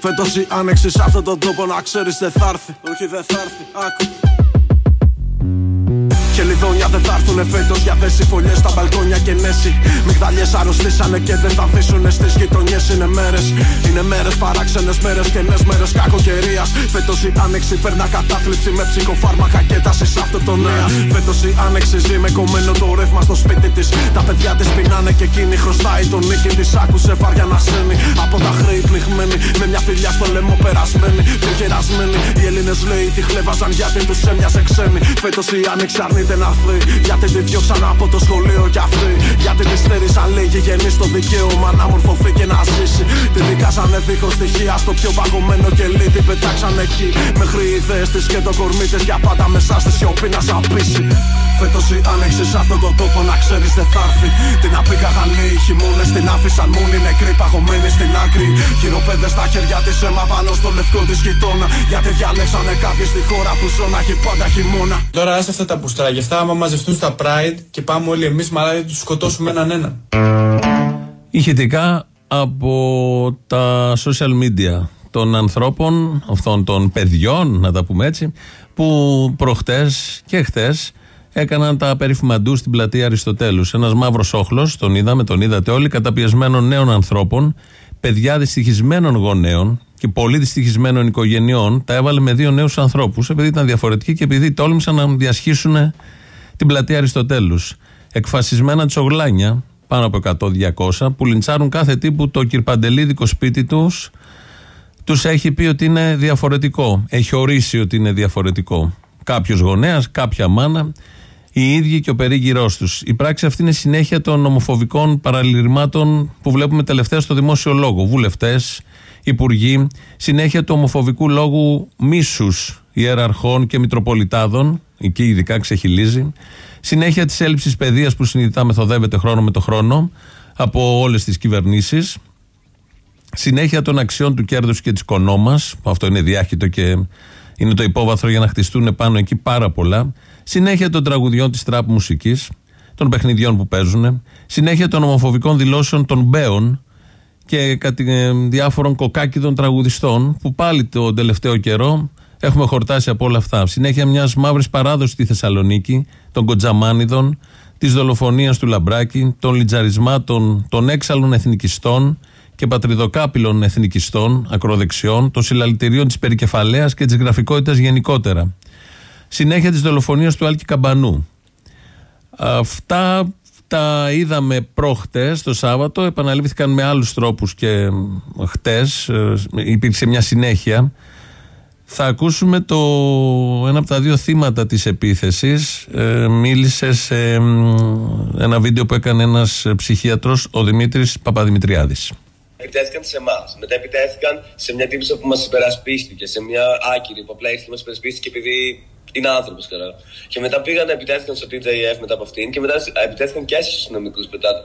Φέτος η άνοιξη σε αυτόν τον τόπο να ξέρεις δεν θα έρθει. Όχι δεν θα έρθει, άκου. Και λιδόνια δεν θα έρθουνε φέτος για δέσει φωλιές στα μπαλκόνια και νέση. Μιγδαλιέ αρρωστήσανε και δεν θα αφήσουν στις γειτονιές. Είναι μέρες, είναι μέρες παράξενες μέρες και νέε μέρες κακοκαιρίας. Φέτος η άνοιξη περνά κατάθλιψη με ψυχοφάρμακα και τάση σε αυτό το νέα. Φέτος η άνοιξη ζει με κομμένο το ρεύμα στο σπίτι της. Τα παιδιά της πεινάνε και εκείνη χρωστάει τον νίκη της. Άκουσε βάρια να σένει από τα χρέη πληγμένη. Με μια φιλιά στο λαιμό περασμένη, πιο γερασμένη. Οι Έλληνες λέει τη χλέβαζαν γιατί τους έμοιαζε ξένη. Φέτος η άνοιξη αρνείται γιατί τη διώξαν από το σχολείο κι αυτή Γιατί τη στήρισαν λέγει γενεί στο δικαίωμα να μορφωθεί και να ζήσει. Τη δικάσανε δίχως στοιχεία στο πιο παγωμένο κελί Την πετάξαν εκεί. Μέχρι οι ιδέες της και το κορμί της Για πάντα μέσα στη σιωπή να σαπίσει Φέτος η άνοιξη σε αυτόν τον τόπο να ξέρεις δεν θα έρθει. Την απήγαγαν οι χειμώνες, την άφησαν μόνη νεκρή παγωμένη στην άκρη. Χειροπέδες στα χέρια της αίμα πάνω στο λευκό της γειτόνα. Γιατί διαλέξανε κάποιοι στη χώρα που ζώνα έχει πάντα χειμώνα. Τώρα άσε αυτά τα πουστράκια, 27 άμα μαζευτούν στα Pride και πάμε όλοι εμείς μαλάκι τους σκοτώσουμε έναν έναν. Ηχητικά από τα social media των ανθρώπων, αυτών των παιδιών, να τα πούμε έτσι, που προχτές και χθες έκαναν τα περίφημα ντου στην πλατεία Αριστοτέλους. Ένας μαύρος όχλος, τον είδαμε, τον είδατε όλοι, καταπιεσμένων νέων ανθρώπων, παιδιά δυστυχισμένων γονέων και πολύ δυστυχισμένων οικογενειών, τα έβαλε με δύο νέους ανθρώπους, επειδή ήταν διαφορετικοί και επειδή τόλμησαν να διασχίσουν την πλατεία Αριστοτέλους. Εκφασισμένα τσογλάνια, πάνω από 100-200, που λιντσάρουν κάθε τύπου το κυρπαντελίδικο σπίτι τους, τους έχει πει ότι είναι διαφορετικό. Έχει ορίσει ότι είναι διαφορετικό. Κάποιος γονέας, κάποια μάνα, οι ίδιοι και ο περίγυρός τους. Η πράξη αυτή είναι συνέχεια των ομοφοβικών παραλυρμάτων που βλέπουμε τελευταία στο δημόσιο λόγο. Βουλευτές, υπουργοί, συνέχεια του ομοφοβικού λόγου μίσους ιεραρχών και μητροπολιτάδων, εκεί ειδικά ξεχυλίζει, συνέχεια της έλλειψης παιδείας που συνειδητά μεθοδεύεται χρόνο με το χρόνο από όλες τις κυβερνήσεις, συνέχεια των αξιών του κέρδους και της κονόμας, που αυτό είναι διάχυτο και είναι το υπόβαθρο για να χτιστούν πάνω εκεί πάρα πολλά, συνέχεια των τραγουδιών της τραπ μουσικής, των παιχνιδιών που παίζουν, συνέχεια των ομοφοβικών δηλώσεων των μπέων, και ε, διάφορων κοκάκιδων τραγουδιστών που πάλι τον τελευταίο καιρό έχουμε χορτάσει από όλα αυτά. Συνέχεια μιας μαύρης παράδοσης στη Θεσσαλονίκη, των κοντζαμάνιδων, της δολοφονίας του Λαμπράκη, των λιτζαρισμάτων των έξαλλων εθνικιστών και πατριδοκάπηλων εθνικιστών, ακροδεξιών, των συλλαλητηρίων της περικεφαλαίας και της γραφικότητας γενικότερα. Συνέχεια της δολοφονίας του Άλκη Καμπανού. Αυτά τα είδαμε προχτές το Σάββατο, επαναλήφθηκαν με άλλους τρόπους και χτες, ε, υπήρξε μια συνέχεια. Θα ακούσουμε το ένα από τα δύο θύματα της επίθεσης. Ε, μίλησε σε ένα βίντεο που έκανε ένας ψυχίατρος, ο Δημήτρης Παπαδημητριάδης. Επιτέθηκαν σε εμάς. Μετά επιτέθηκαν σε μια τύπησα που μας υπερασπίστηκε, σε μια άκυρη που απλά ήρθε και μας υπερασπίστηκε επειδή είναι άνθρωπος τώρα. Και μετά πήγαν να επιτέθηκαν στο TJF μετά από αυτήν και μετά επιτέθηκαν και στους αστυνομικού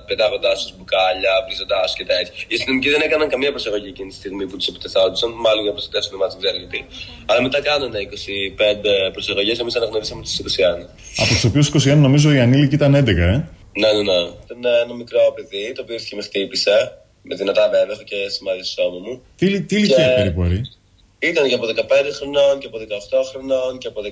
πετάγοντάς τους μπουκάλια, βρίζοντάς και τέτοια. Οι αστυνομικοί δεν έκαναν καμία προσαγωγή εκείνη τη στιγμή που τους επιτεθόντουσαν, μάλλον για να προστατεύσουν εμά, δεν ξέρω γιατί. Αλλά μετά κάνανε 25 προσαγωγές, εμείς αναγνωρίσαμε τους 21. Από τους οποίους 21 νομίζω η ανήλικη ήταν 11, ε. Ναι, ναι, ναι. Ήταν ένα μικρό παιδί το οποίο ήρθε και με χτύπησε. Με δυνατά βέβαια, έχω και σημάδι στο σώμα μου. Τι, τι ηλικία και... περίπου ήταν και από 15 χρονών και από 18 χρονών και από 19-20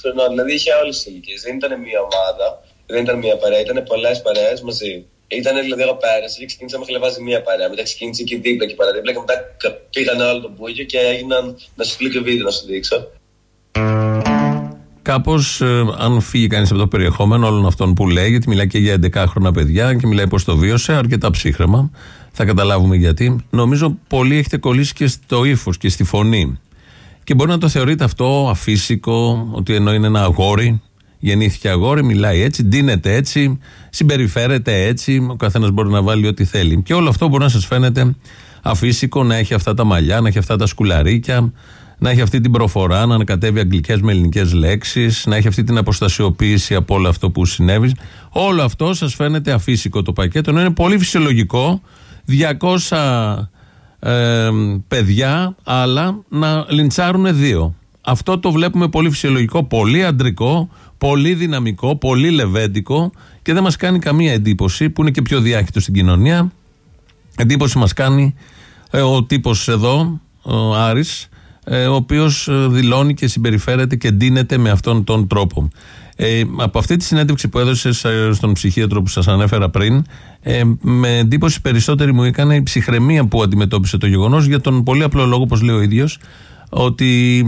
χρονών. Δηλαδή είχε όλε τι ηλικίες. Δεν ήταν μία ομάδα, δεν ήταν μία παρέα, ήταν πολλές παρέες μαζί. Ήταν δηλαδή εγώ πέρασε και ξεκίνησα να χλεβάζει μία παρέα. Μετά ξεκίνησε και δίπλα και παραδίπλα και μετά πήγαν όλο το μπούγιο και έγιναν να σου στείλω και βίντεο να σου δείξω. Κάπως, ε, αν φύγει κανείς από το περιεχόμενο όλων αυτών που λέει, γιατί μιλάει και για 11 χρόνια παιδιά και μιλάει πώ το βίωσε, αρκετά ψύχρεμα, θα καταλάβουμε γιατί. Νομίζω πολύ έχετε κολλήσει και στο ύφος και στη φωνή. Και μπορεί να το θεωρείτε αυτό αφύσικο, ότι ενώ είναι ένα αγόρι, γεννήθηκε αγόρι, μιλάει έτσι, ντύνεται έτσι, συμπεριφέρεται έτσι, ο καθένας μπορεί να βάλει ό,τι θέλει. Και όλο αυτό μπορεί να σας φαίνεται αφύσικο, να έχει αυτά τα μαλλιά, να έχει αυτά τα σκουλαρίκια, να έχει αυτή την προφορά, να ανακατεύει αγγλικές με ελληνικές λέξεις, να έχει αυτή την αποστασιοποίηση από όλο αυτό που συνέβη. Όλο αυτό σας φαίνεται αφύσικο το πακέτο, ενώ είναι πολύ φυσιολογικό 200 ε, παιδιά άλλα να λιντσάρουν δύο. Αυτό το βλέπουμε πολύ φυσιολογικό, πολύ αντρικό, πολύ δυναμικό, πολύ λεβέντικο και δεν μας κάνει καμία εντύπωση που είναι και πιο διάχυτο στην κοινωνία. Εντύπωση μας κάνει ε, ο τύπος εδώ ο Άρης, ε, ο οποίος δηλώνει και συμπεριφέρεται και ντύνεται με αυτόν τον τρόπο. Ε, από αυτή τη συνέντευξη που έδωσε στον ψυχίατρο που σας ανέφερα πριν, ε, με εντύπωση περισσότερη μου έκανε η ψυχραιμία που αντιμετώπισε το γεγονός για τον πολύ απλό λόγο, όπως λέει ο ίδιος, ότι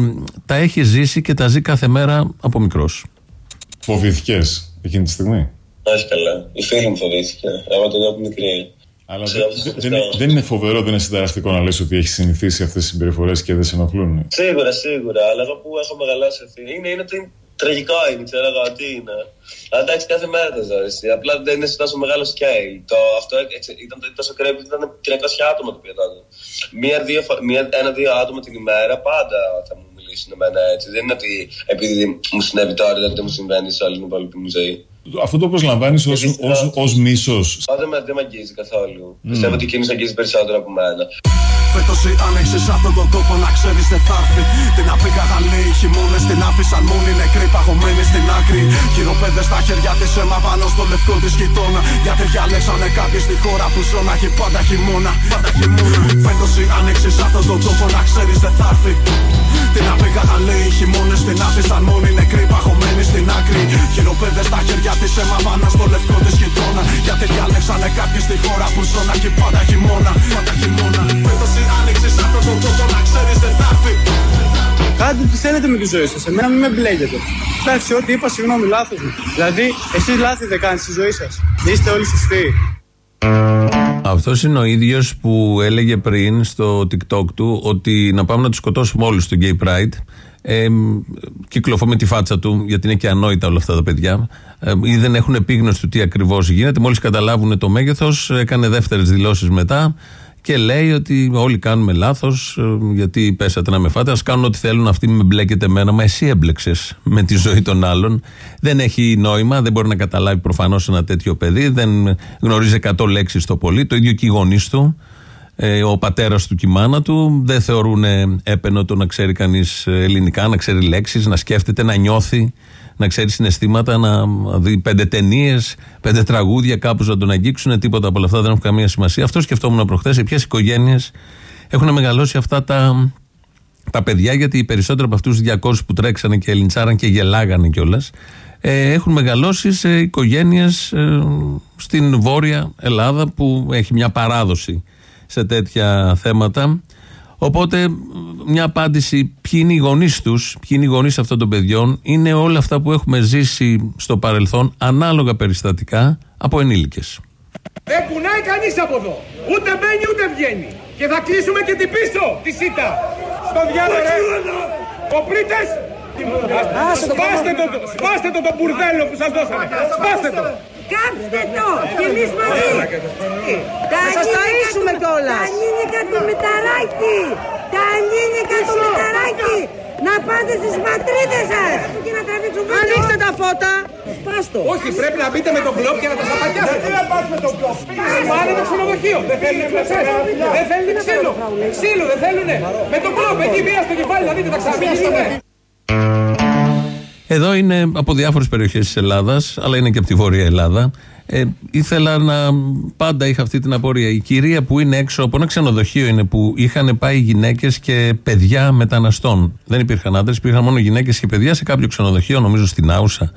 τα έχει ζήσει και τα ζει κάθε μέρα από μικρός. Φοβήθηκες εκείνη τη στιγμή; Όχι καλά. Η φίλη μου φοβήθηκε. Εγώ το από μικρή. Αλλά δεν, δεν, είναι φοβερό, δεν είναι συνταρακτικό να λες ότι έχεις συνηθίσει αυτές τις συμπεριφορές και δεν σε ενοχλούν. Σίγουρα, σίγουρα. Αλλά εγώ που έχω μεγαλώσει αυτή. Είναι, είναι, είναι τραγικό είναι, ξέρω εγώ τι είναι. Αλλά εντάξει, κάθε μέρα τα ζω. Απλά δεν είναι σε τόσο μεγάλο scale. Το, αυτό ήταν τόσο κρέπι, ήταν 300 άτομα το ήταν. Ένα-δύο άτομα την ημέρα πάντα θα μου μιλήσουν εμένα έτσι. Δεν είναι ότι επειδή μου συνέβη τώρα δεν μου συμβαίνει σε όλη την υπόλοιπη μου ζωή. Αυτό το προσλαμβάνεις ω μίσος. Πάντα με, δεν με αγγίζει καθόλου. Mm. Πιστεύω ότι εκείνο αγγίζει περισσότερο από μένα. Φέτος ή άνοιξε αυτόν τον τόπο να ξέρεις δεν θα έρθει. Την απήγαγαν οι χειμώνες, την άφησαν μόνη νεκρή παγωμένη στην άκρη. Χειροπέδε στα χέρια της αίμα πάνω στο λευκό της γειτόνα. Γιατί διάλεξανε κάποιοι στη χώρα που ζω να έχει πάντα χειμώνα. Πάντα χειμώνα. Φέτος ή άνοιξε αυτόν τον τόπο να ξέρεις δεν θα έρθει. Την απήγαγαν οι χειμώνες, την άφησαν μόνη νεκρή παγωμένη στην άκρη. Χειροπέδε στα χέρια της αίμα πάνω στο λευκό της γειτόνα. Γιατί διάλεξανε κάποιοι στη χώρα που ζω να έχει πάντα χειμώνα. Πάντα χειμώνα. Φέτος ή άνοιξε αυτόν τον τόπο να ξέρεις δεν θα έρθει. Κάντε τι θέλετε με τη ζωή σας. Εμένα μην με μπλέκετε. Εντάξει, ό,τι είπα, συγγνώμη, λάθος μου. Δηλαδή, εσείς λάθη δεν κάνετε στη ζωή σας. Είστε όλοι σωστοί. Αυτός είναι ο ίδιος που έλεγε πριν στο TikTok του ότι να πάμε να τους σκοτώσουμε όλους στο Gay Pride. Ε, κυκλοφώ με τη φάτσα του, γιατί είναι και ανόητα όλα αυτά τα παιδιά. Ε, ή δεν έχουν επίγνωση του τι ακριβώς γίνεται. Μόλις καταλάβουν το μέγεθος, έκανε δεύτερες δηλώσεις μετά και λέει ότι όλοι κάνουμε λάθος, ε, γιατί πέσατε να με φάτε. Α κάνουν ό,τι θέλουν, αυτοί με μπλέκετε εμένα. Μα εσύ έμπλεξες με τη ζωή των άλλων. Δεν έχει νόημα, δεν μπορεί να καταλάβει προφανώς ένα τέτοιο παιδί. Δεν γνωρίζει 100 λέξεις το πολύ. Το ίδιο και οι γονείς του. Ε, ο πατέρας του και η μάνα του δεν θεωρούν έπαινο το να ξέρει κανείς ελληνικά, να ξέρει λέξεις, να σκέφτεται, να νιώθει να ξέρει συναισθήματα, να δει πέντε ταινίες, πέντε τραγούδια κάπως να τον αγγίξουν. Τίποτα από όλα αυτά δεν έχουν καμία σημασία. Αυτό σκεφτόμουν προχθές. Σε ποιες οικογένειες έχουν μεγαλώσει αυτά τα, τα παιδιά, γιατί οι περισσότεροι από αυτούς του 200 που τρέξανε και λιντσάραν και γελάγανε κιόλας, ε, έχουν μεγαλώσει σε οικογένειες ε, στην Βόρεια Ελλάδα που έχει μια παράδοση σε τέτοια θέματα. Οπότε μια απάντηση ποιοι είναι οι γονείς τους, ποιοι είναι οι γονείς αυτών των παιδιών, είναι όλα αυτά που έχουμε ζήσει στο παρελθόν, ανάλογα περιστατικά, από ενήλικες. Δεν κουνάει κανείς από εδώ. Ούτε μπαίνει ούτε βγαίνει. Και θα κλείσουμε και την πίσω, τη σίτα. Στο διάλογο, ρε. Κοπρίτε. Σπάστε το, σπάστε το το μπουρδέλο που σας δώσαμε. Σπάστε το. Κάψτε το και εμείς μαζί. Θα σας ταΐσουμε κιόλας. Τα νίνικα του Μηταράκη. Τα νίνικα του Μηταράκη. Να πάτε στις πατρίδες σας. Και να τραβήξουν βίντεο. Ανοίξτε τα φώτα. Σπάστο. Όχι, πρέπει να μπείτε με τον μπλοκ και να τα σαπακιάσετε. Δεν να πας με τον μπλοκ. Πάνε το ξενοδοχείο. Δεν θέλουν κλωτσές. Δεν θέλουν ξύλο. Ξύλο δεν θέλουνε. Με τον μπλοκ εκεί μία στο κεφάλι να δείτε τα ξαναπηγαίνετε. Εδώ είναι από διάφορες περιοχές της Ελλάδας, αλλά είναι και από τη Βόρεια Ελλάδα. Ε, ήθελα να. Πάντα είχα αυτή την απορία. Η κυρία που είναι έξω από ένα ξενοδοχείο είναι που είχαν πάει γυναίκες και παιδιά μεταναστών. Δεν υπήρχαν άντρες, υπήρχαν μόνο γυναίκες και παιδιά σε κάποιο ξενοδοχείο, νομίζω στην Άουσα.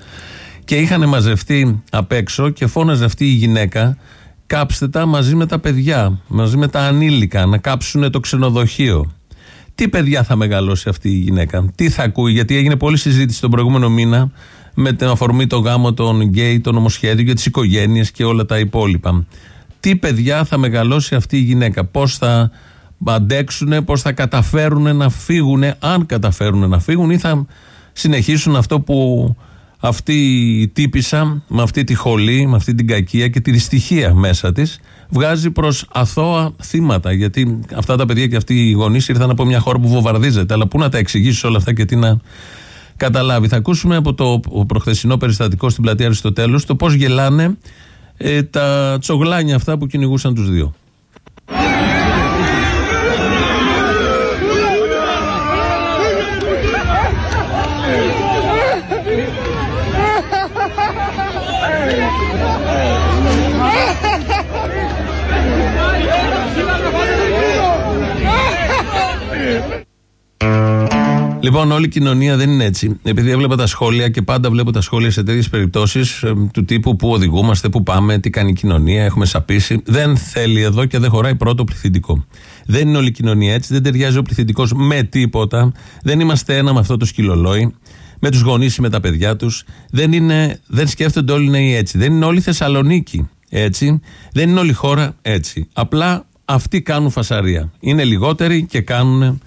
Και είχαν μαζευτεί απ' έξω και φώναζε αυτή η γυναίκα. Κάψτε τα μαζί με τα παιδιά, μαζί με τα ανήλικα, να κάψουν το ξενοδοχείο. Τι παιδιά θα μεγαλώσει αυτή η γυναίκα, τι θα ακούει, γιατί έγινε πολλή συζήτηση τον προηγούμενο μήνα με την αφορμή το γάμο των γκέι, το νομοσχέδιο για τις οικογένειες και όλα τα υπόλοιπα. Τι παιδιά θα μεγαλώσει αυτή η γυναίκα, πώς θα αντέξουν, πώς θα καταφέρουν να φύγουν, αν καταφέρουν να φύγουν ή θα συνεχίσουν αυτό που αυτή η τύπησα με αυτή τη χολή, με αυτή την κακία και τη δυστυχία μέσα της βγάζει προς αθώα θύματα γιατί αυτά τα παιδιά και αυτοί οι γονείς ήρθαν από μια χώρα που βομβαρδίζεται αλλά πού να τα εξηγήσεις όλα αυτά και τι να καταλάβει. Θα ακούσουμε από το προχθεσινό περιστατικό στην πλατεία Αριστοτέλους το πώς γελάνε ε, τα τσογλάνια αυτά που κυνηγούσαν τους δύο. Λοιπόν, όλη η κοινωνία δεν είναι έτσι. Επειδή έβλεπα τα σχόλια και πάντα βλέπω τα σχόλια σε τέτοιες περιπτώσεις του τύπου που οδηγούμαστε, που πάμε, τι κάνει η κοινωνία, έχουμε σαπίσει. Δεν θέλει εδώ και δεν χωράει πρώτο πληθυντικό. Δεν είναι όλη η κοινωνία έτσι, δεν ταιριάζει ο πληθυντικός με τίποτα. Δεν είμαστε ένα με αυτό το σκυλολόι, με τους γονείς ή με τα παιδιά τους. Δεν, δεν σκέφτονται όλοι οι νέοι έτσι. Δεν είναι όλη η Θεσσαλονίκη έτσι. Δεν είναι όλη η χώρα έτσι. Απλά αυτοί κάνουν φασαρία. Είναι λιγότεροι και κάνουν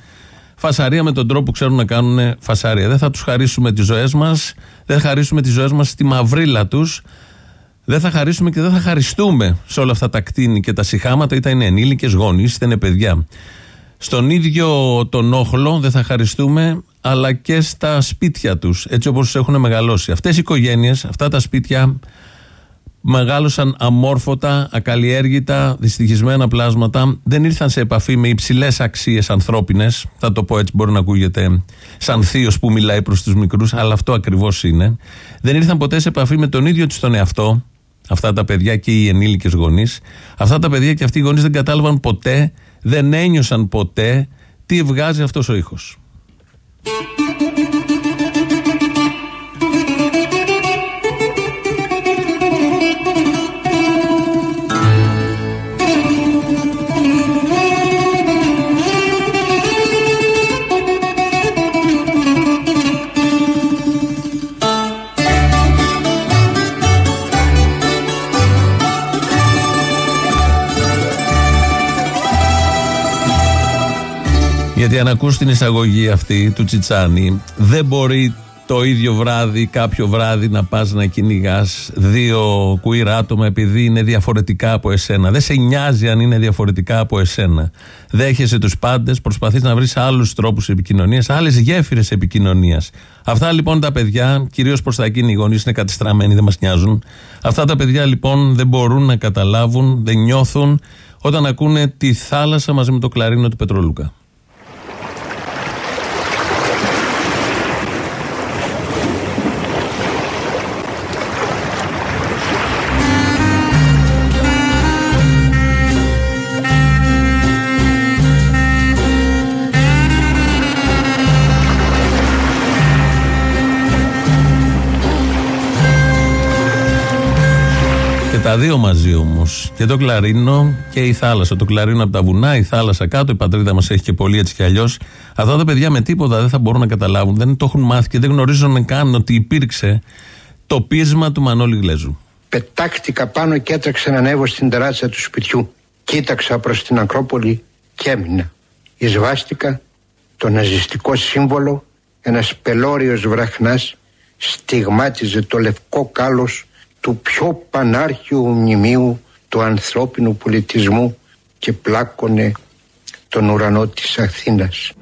φασαρία με τον τρόπο που ξέρουν να κάνουν φασαρία. Δεν θα τους χαρίσουμε τις ζωές μας, δεν θα χαρίσουμε τις ζωές μας στη μαυρίλα τους. Δεν θα χαρίσουμε και δεν θα χαριστούμε σε όλα αυτά τα κτίνη και τα συχάματα, είτε είναι ενήλικες, γονείς, είτε είναι παιδιά. Στον ίδιο τον όχλο δεν θα χαριστούμε, αλλά και στα σπίτια τους, έτσι όπως έχουν μεγαλώσει. Αυτές οι οικογένειες, αυτά τα σπίτια μεγάλωσαν αμόρφωτα, ακαλλιέργητα, δυστυχισμένα πλάσματα. Δεν ήρθαν σε επαφή με υψηλές αξίες ανθρώπινες. Θα το πω έτσι, μπορεί να ακούγεται σαν θείος που μιλάει προς τους μικρούς, αλλά αυτό ακριβώς είναι. Δεν ήρθαν ποτέ σε επαφή με τον ίδιο τους τον εαυτό, αυτά τα παιδιά και οι ενήλικες γονείς. Αυτά τα παιδιά και αυτοί οι γονείς δεν κατάλαβαν ποτέ, δεν ένιωσαν ποτέ τι βγάζει αυτός ο ήχος. Γιατί αν ακούς την εισαγωγή αυτή του Τσιτσάνη, δεν μπορεί το ίδιο βράδυ, κάποιο βράδυ να πας να κυνηγάς δύο queer άτομα επειδή είναι διαφορετικά από εσένα. Δεν σε νοιάζει αν είναι διαφορετικά από εσένα. Δέχεσαι τους πάντες, προσπαθείς να βρεις άλλους τρόπους επικοινωνίας, άλλες γέφυρες επικοινωνίας. Αυτά λοιπόν τα παιδιά, κυρίως προς τα εκείνη οι γονείς είναι κατεστραμμένοι, δεν μας νοιάζουν. Αυτά τα παιδιά λοιπόν δεν μπορούν να καταλάβουν, δεν νιώθουν όταν ακούνε τη θάλασσα μαζί με το κλαρίνο του Πετρολούκα. Τα δύο μαζί όμως. Και το κλαρίνο και η θάλασσα. Το κλαρίνο από τα βουνά, η θάλασσα κάτω. Η πατρίδα μας έχει και πολύ έτσι κι αλλιώς. Αυτά τα παιδιά με τίποτα δεν θα μπορούν να καταλάβουν. Δεν το έχουν μάθει και δεν γνωρίζουν καν ότι υπήρξε το πείσμα του Μανώλη Γλέζου. Πετάχτηκα πάνω και έτρεξα να ανέβω στην τεράστια του σπιτιού. Κοίταξα προς την Ακρόπολη και έμεινα. Εισβάστηκα το ναζιστικό σύμβολο, ένας πελώριος βραχνάς στιγμάτιζε το λευκό κάλος του πιο πανάρχιου μνημείου του ανθρώπινου πολιτισμού και πλάκωνε τον ουρανό της Αθήνας.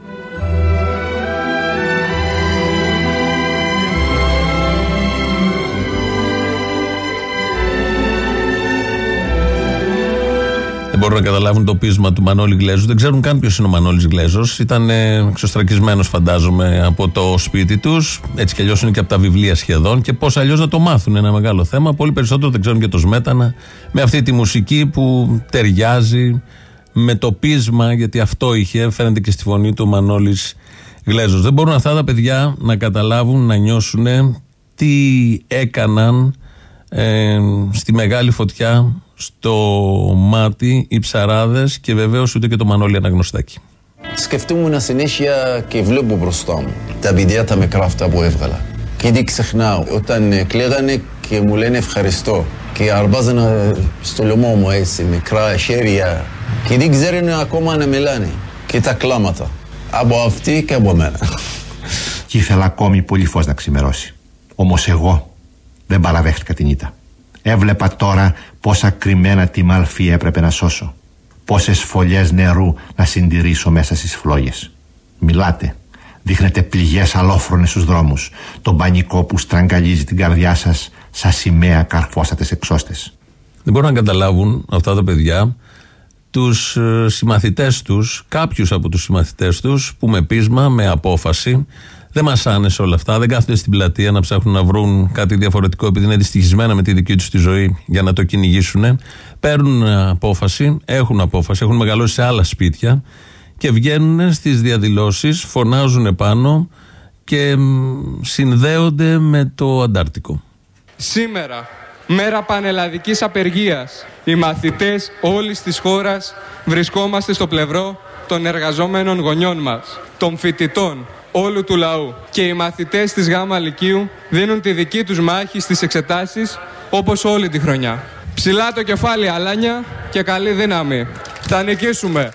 Μπορούν να καταλάβουν το πείσμα του Μανώλη Γλέζου. Δεν ξέρουν καν ποιος είναι ο Μανώλης Γλέζος. Ήταν εξωστρακισμένος, φαντάζομαι, από το σπίτι τους. Έτσι κι αλλιώς είναι και από τα βιβλία σχεδόν. Και πώς αλλιώς να το μάθουν, ένα μεγάλο θέμα. Πολύ περισσότερο δεν ξέρουν και το Σμέτανα. Με αυτή τη μουσική που ταιριάζει με το πείσμα, γιατί αυτό είχε, φαίνεται και στη φωνή του Μανώλης Γλέζος. Δεν μπορούν αυτά τα παιδιά να καταλάβουν, να νιώσουν τι έκαναν ε, στη μεγάλη φωτιά στο μάτι οι ψαράδες και βεβαίως ούτε και το Μανώλη Αναγνωστάκη. Σκεφτούμουν συνέχεια και βλέπω μπροστά μου τα παιδιά τα μικρά αυτά που έβγαλα. Και δεν ξεχνάω όταν κλαίγανε και μου λένε ευχαριστώ. Και αρμπάζανε στο λαιμό μου έτσι, μικρά χέρια. Και δεν ξέρουν ακόμα να μιλάνε. Και τα κλάματα. Από αυτή και από μένα. Και ήθελα ακόμη πολύ φως να ξημερώσει. Όμως εγώ δεν παραδέχτηκα την ήττα. Έβλεπα τώρα πόσα κρυμμένα τη μαλφή έπρεπε να σώσω. Πόσες φωλιές νερού να συντηρήσω μέσα στις φλόγες. Μιλάτε. Δείχνετε πληγές αλόφρονες στους δρόμους. Το πανικό που στραγγαλίζει την καρδιά σας σαν σημαία καρφώσατε εξώστες. Δεν μπορούν να καταλάβουν αυτά τα παιδιά τους ε, συμμαθητές τους, κάποιους από τους συμμαθητές τους που με πείσμα, με απόφαση δεν μας άνεσε όλα αυτά. Δεν κάθονται στην πλατεία να ψάχνουν να βρουν κάτι διαφορετικό επειδή είναι δυστυχισμένα με τη δική τους τη ζωή για να το κυνηγήσουν. Παίρνουν απόφαση, έχουν απόφαση, έχουν μεγαλώσει σε άλλα σπίτια και βγαίνουν στις διαδηλώσεις, φωνάζουν επάνω και συνδέονται με το Αντάρτικο. Σήμερα, μέρα πανελλαδικής απεργίας, οι μαθητές όλης της χώρας βρισκόμαστε στο πλευρό των εργαζόμενων γονιών μας, των φοιτητών, όλου του λαού. Και οι μαθητές της ΓΑΜΑ Λυκείου δίνουν τη δική τους μάχη στις εξετάσεις όπως όλη τη χρονιά. Ψηλά το κεφάλι αλάνια και καλή δύναμη. Θα νικήσουμε.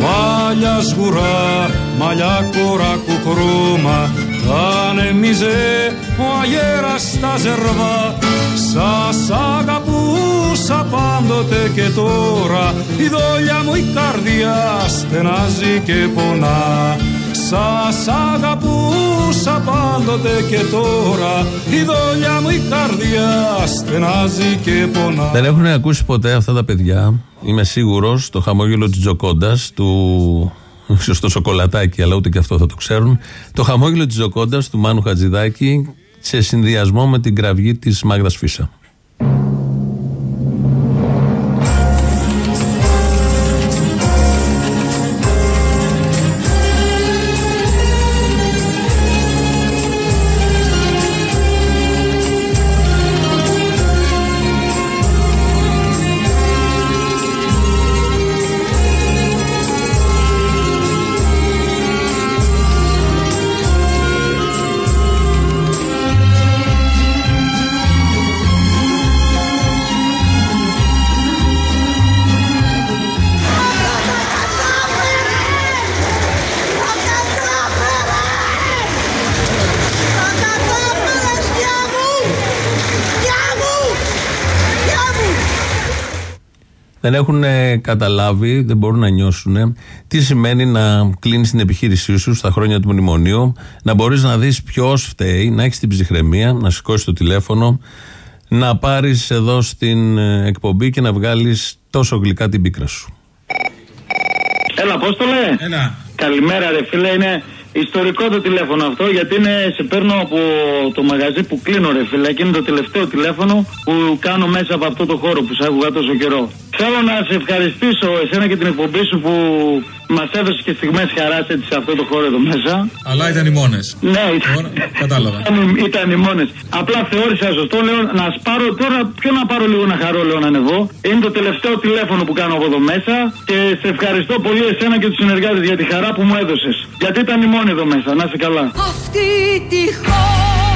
Μάλια σγουρά, μαλλιά κορά κουκρούμα Ανέμιζε ο αγέρας στα ζερβά Σας αγαπούσα πάντοτε και τώρα. Η δόλια μου η καρδιά στενάζει και πονά. Σας αγαπούσα πάντοτε και τώρα. Η δόλια μου η καρδιά στενάζει και πονά. Δεν έχουν ακούσει ποτέ αυτά τα παιδιά; Είμαι σίγουρος το χαμόγελο της Τζοκόντας του στο σοκολατάκι, αλλά ούτε και αυτό θα το ξέρουν. Το χαμόγελο της Τζοκόντα του Μάνου Χατζηδάκη σε συνδυασμό με την κραυγή της Μάγδας Φίσα. Δεν έχουν ε, καταλάβει, δεν μπορούν να νιώσουν τι σημαίνει να κλείνεις την επιχείρησή σου στα χρόνια του μνημονίου, να μπορείς να δεις ποιος φταίει, να έχεις την ψυχραιμία, να σηκώσεις το τηλέφωνο, να πάρεις εδώ στην ε, εκπομπή και να βγάλεις τόσο γλυκά την πίκρα σου. Έλα, πώ το λέει. Έλα. Καλημέρα, ρε φίλε. Είναι Ιστορικό το τηλέφωνο αυτό γιατί είναι, σε παίρνω από το μαγαζί που κλείνω ρε φίλε και είναι το τελευταίο τηλέφωνο που κάνω μέσα από αυτό το χώρο που σε άκουγα τόσο καιρό. Θέλω να σε ευχαριστήσω εσένα και την εκπομπή σου που μας έδωσε και στιγμές χαράς σε αυτό το χώρο εδώ μέσα. Αλλά ήταν οι μόνες. Ναι, ήταν. Κατάλαβα. Ήταν, ήταν οι μόνες. Απλά θεώρησα σωστό, λέω να σπάρω τώρα. Ποιο να πάρω λίγο να χαρώ, λέω να ανεβώ. Είναι το τελευταίο τηλέφωνο που κάνω από εδώ μέσα και σε ευχαριστώ πολύ εσένα και τους συνεργάτες για τη χαρά που μου έδωσες. Γιατί ήταν οι μόνοι εδώ μέσα. Να είσαι καλά. Αυτή τη χώρα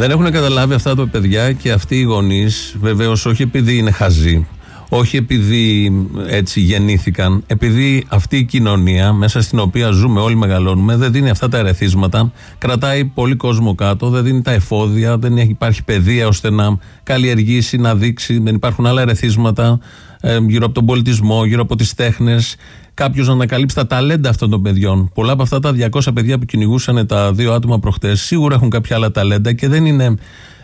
Δεν έχουν καταλάβει αυτά τα παιδιά και αυτοί οι γονείς, βεβαίως όχι επειδή είναι χαζοί, όχι επειδή έτσι γεννήθηκαν, επειδή αυτή η κοινωνία μέσα στην οποία ζούμε, όλοι μεγαλώνουμε, δεν δίνει αυτά τα ερεθίσματα, κρατάει πολύ κόσμο κάτω, δεν δίνει τα εφόδια, δεν έχει- υπάρχει παιδεία ώστε να καλλιεργήσει, να δείξει, δεν υπάρχουν άλλα ερεθίσματα ε, γύρω από τον πολιτισμό, γύρω από τις τέχνες. Κάποιος να ανακαλύψει τα ταλέντα αυτών των παιδιών. Πολλά από αυτά τα 200 παιδιά που κυνηγούσαν τα δύο άτομα προχτές σίγουρα έχουν κάποια άλλα ταλέντα και δεν είναι,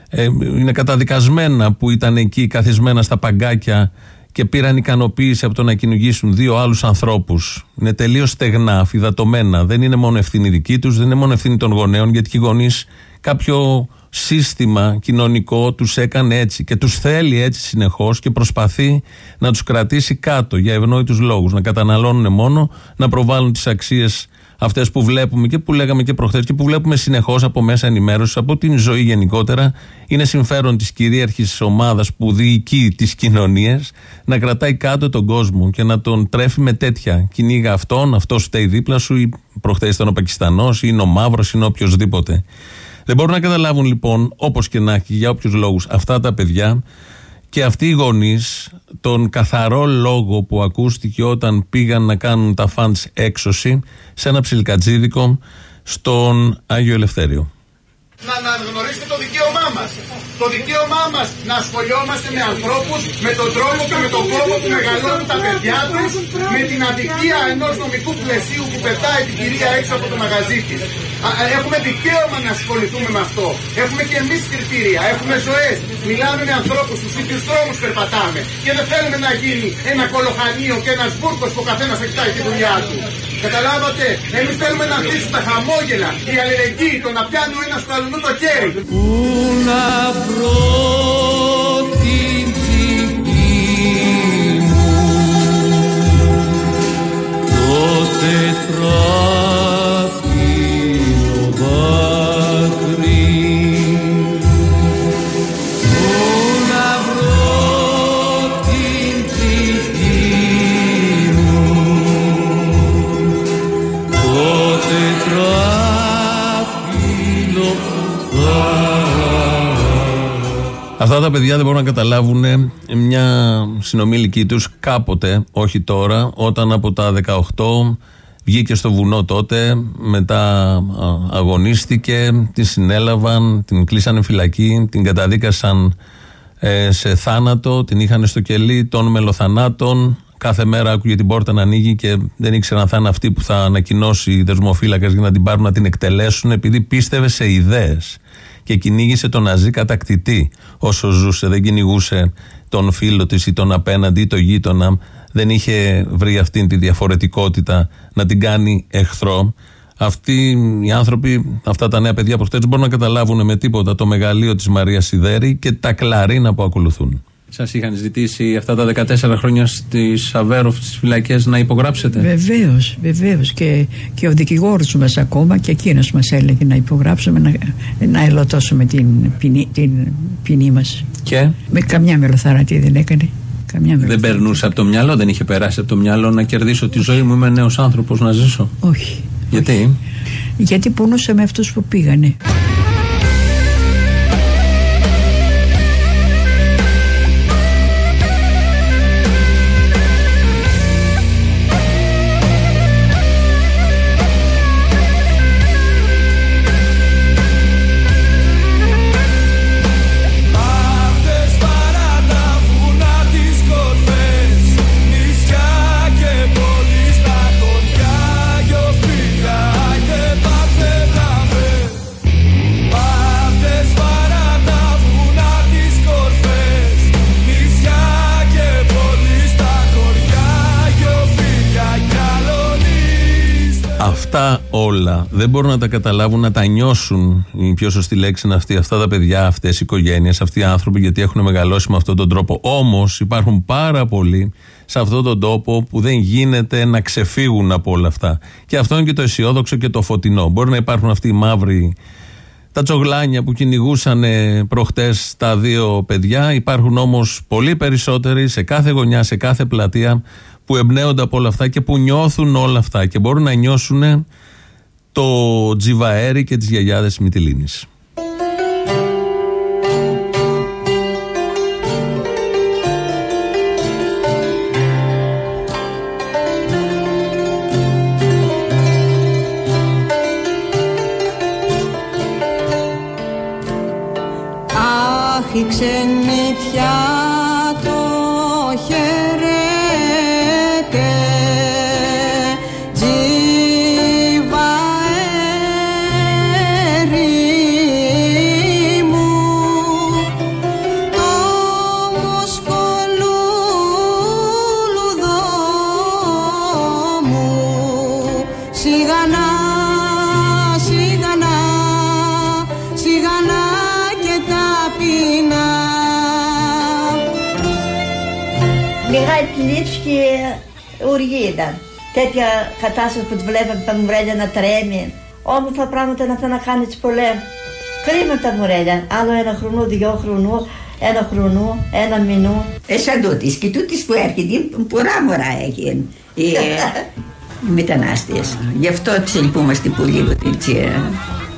ε, είναι καταδικασμένα που ήταν εκεί καθισμένα στα παγκάκια και πήραν ικανοποίηση από το να κυνηγήσουν δύο άλλους ανθρώπους. Είναι τελείως στεγνά, αφιδατωμένα. Δεν είναι μόνο ευθύνη δική τους, δεν είναι μόνο ευθύνη των γονέων, γιατί και οι γονείς κάποιο σύστημα κοινωνικό τους έκανε έτσι και τους θέλει έτσι συνεχώς και προσπαθεί να τους κρατήσει κάτω για ευνόητους λόγους. Να καταναλώνουν μόνο, να προβάλλουν τις αξίες αυτές που βλέπουμε και που λέγαμε και προχθές και που βλέπουμε συνεχώς από μέσα ενημέρωσης, από την ζωή γενικότερα. Είναι συμφέρον της κυρίαρχης ομάδας που διοικεί τις κοινωνίες να κρατάει κάτω τον κόσμο και να τον τρέφει με τέτοια. Κυνήγα αυτόν, αυτό φταίει δίπλα σου, ή προχθές ήταν ο Πακιστανός, ή είναι ο Μαύρος, είναι οποιοδήποτε. Δεν μπορούν να καταλάβουν λοιπόν, όπως και να έχει, για όποιους λόγους, αυτά τα παιδιά Και αυτοί οι γονείς, τον καθαρό λόγο που ακούστηκε όταν πήγαν να κάνουν τα φαντς έξωση σε ένα ψιλικατζίδικο στον Άγιο Ελευθέριο. να αναγνωρίσετε το δικαίωμά μα. Το δικαίωμά μας να ασχολιόμαστε με ανθρώπους με τον τρόπο και με τον κόπο που μεγαλώνουν τα παιδιά τους, με την αδικία ενός νομικού πλαισίου που πετάει την κυρία έξω από το μαγαζί της. Έχουμε δικαίωμα να ασχοληθούμε με αυτό. Έχουμε και εμείς κριτήρια. Έχουμε ζωές. Μιλάμε με ανθρώπους, του ίδιους δρόμους περπατάμε. Και δεν θέλουμε να γίνει ένα κολοχανίο και ένας βούρκος που ο καθένας εκτάει τη δουλειά του. Καταλάβατε, εμείς θέλουμε να αφήσουμε τα χαμόγελα, η αλληλεγγύη, το να πιάνουμε ένα στο αλλού το χέρι. Πού Αυτά τα παιδιά δεν μπορούν να καταλάβουν μια συνομήλικη τους κάποτε, όχι τώρα, όταν από τα 18 βγήκε στο βουνό τότε, μετά α, αγωνίστηκε, την συνέλαβαν, την κλείσανε φυλακή, την καταδίκασαν ε, σε θάνατο, την είχαν στο κελί των μελοθανάτων. Κάθε μέρα άκουγε την πόρτα να ανοίγει και δεν ήξεραν αν θα είναι αυτή που θα ανακοινώσει οι δεσμοφύλακες για να την πάρουν να την εκτελέσουν, επειδή πίστευε σε ιδέες και κυνήγησε τον Ναζί κατακτητή όσο ζούσε. Δεν κυνηγούσε τον φίλο της ή τον απέναντι ή τον γείτονα. Δεν είχε βρει αυτή τη διαφορετικότητα να την κάνει εχθρό. Αυτοί οι άνθρωποι, αυτά τα νέα παιδιά προχτές, δεν μπορούν να καταλάβουν με τίποτα το μεγαλείο της Μαρίας Σιδέρη και τα κλαρίνα που ακολουθούν. Σας είχαν ζητήσει αυτά τα 14 χρόνια στις Αβέροφ, στις φυλακές, να υπογράψετε; Βεβαίως, βεβαίως. Και, και ο δικηγόρος μας ακόμα και εκείνος μας έλεγε να υπογράψουμε, να, να ελωτώσουμε την ποινή, την ποινή μας. Και; Με καμιά μελοθαρατή δεν έκανε. Καμιά δεν περνούσε από το μυαλό, δεν είχε περάσει από το μυαλό να κερδίσω τη ζωή μου. Είμαι νέος άνθρωπος να ζήσω; Όχι. Γιατί; Γιατί πονούσε με αυτούς που πήγανε. Αυτά όλα δεν μπορούν να τα καταλάβουν, να τα νιώσουν. Η πιο σωστή λέξη είναι αυτή. Αυτά τα παιδιά, αυτές οι οικογένειες, αυτοί οι άνθρωποι, γιατί έχουν μεγαλώσει με αυτόν τον τρόπο. Όμως υπάρχουν πάρα πολλοί σε αυτόν τον τόπο που δεν γίνεται να ξεφύγουν από όλα αυτά. Και αυτό είναι και το αισιόδοξο και το φωτεινό. Μπορεί να υπάρχουν αυτοί οι μαύροι τα τσογλάνια που κυνηγούσαν προχτές τα δύο παιδιά. Υπάρχουν όμως πολύ περισσότεροι σε κάθε γωνιά, σε κάθε πλατεία που εμπνέονται από όλα αυτά και που νιώθουν όλα αυτά και μπορούν να νιώσουν το τζιβαέρι και τις γιαγιάδες Μυτιλίνης. Ήταν. Τέτοια κατάσταση που τη βλέπαμε τα μουρέλια να τρέμει. Όμορφα πράγματα να θα να κάνει τις πολλές. Κρίμα τα μουρέλια. Άλλο ένα χρονού, δυο χρονού, ένα χρονού, ένα μηνού. Ε, σαν τούτης και τούτης που έρχεται, πολλά μωρά έχει οι, οι μετανάστες. Γι' αυτό τις λυπούμαστε πολύ ότι έτσι, ε,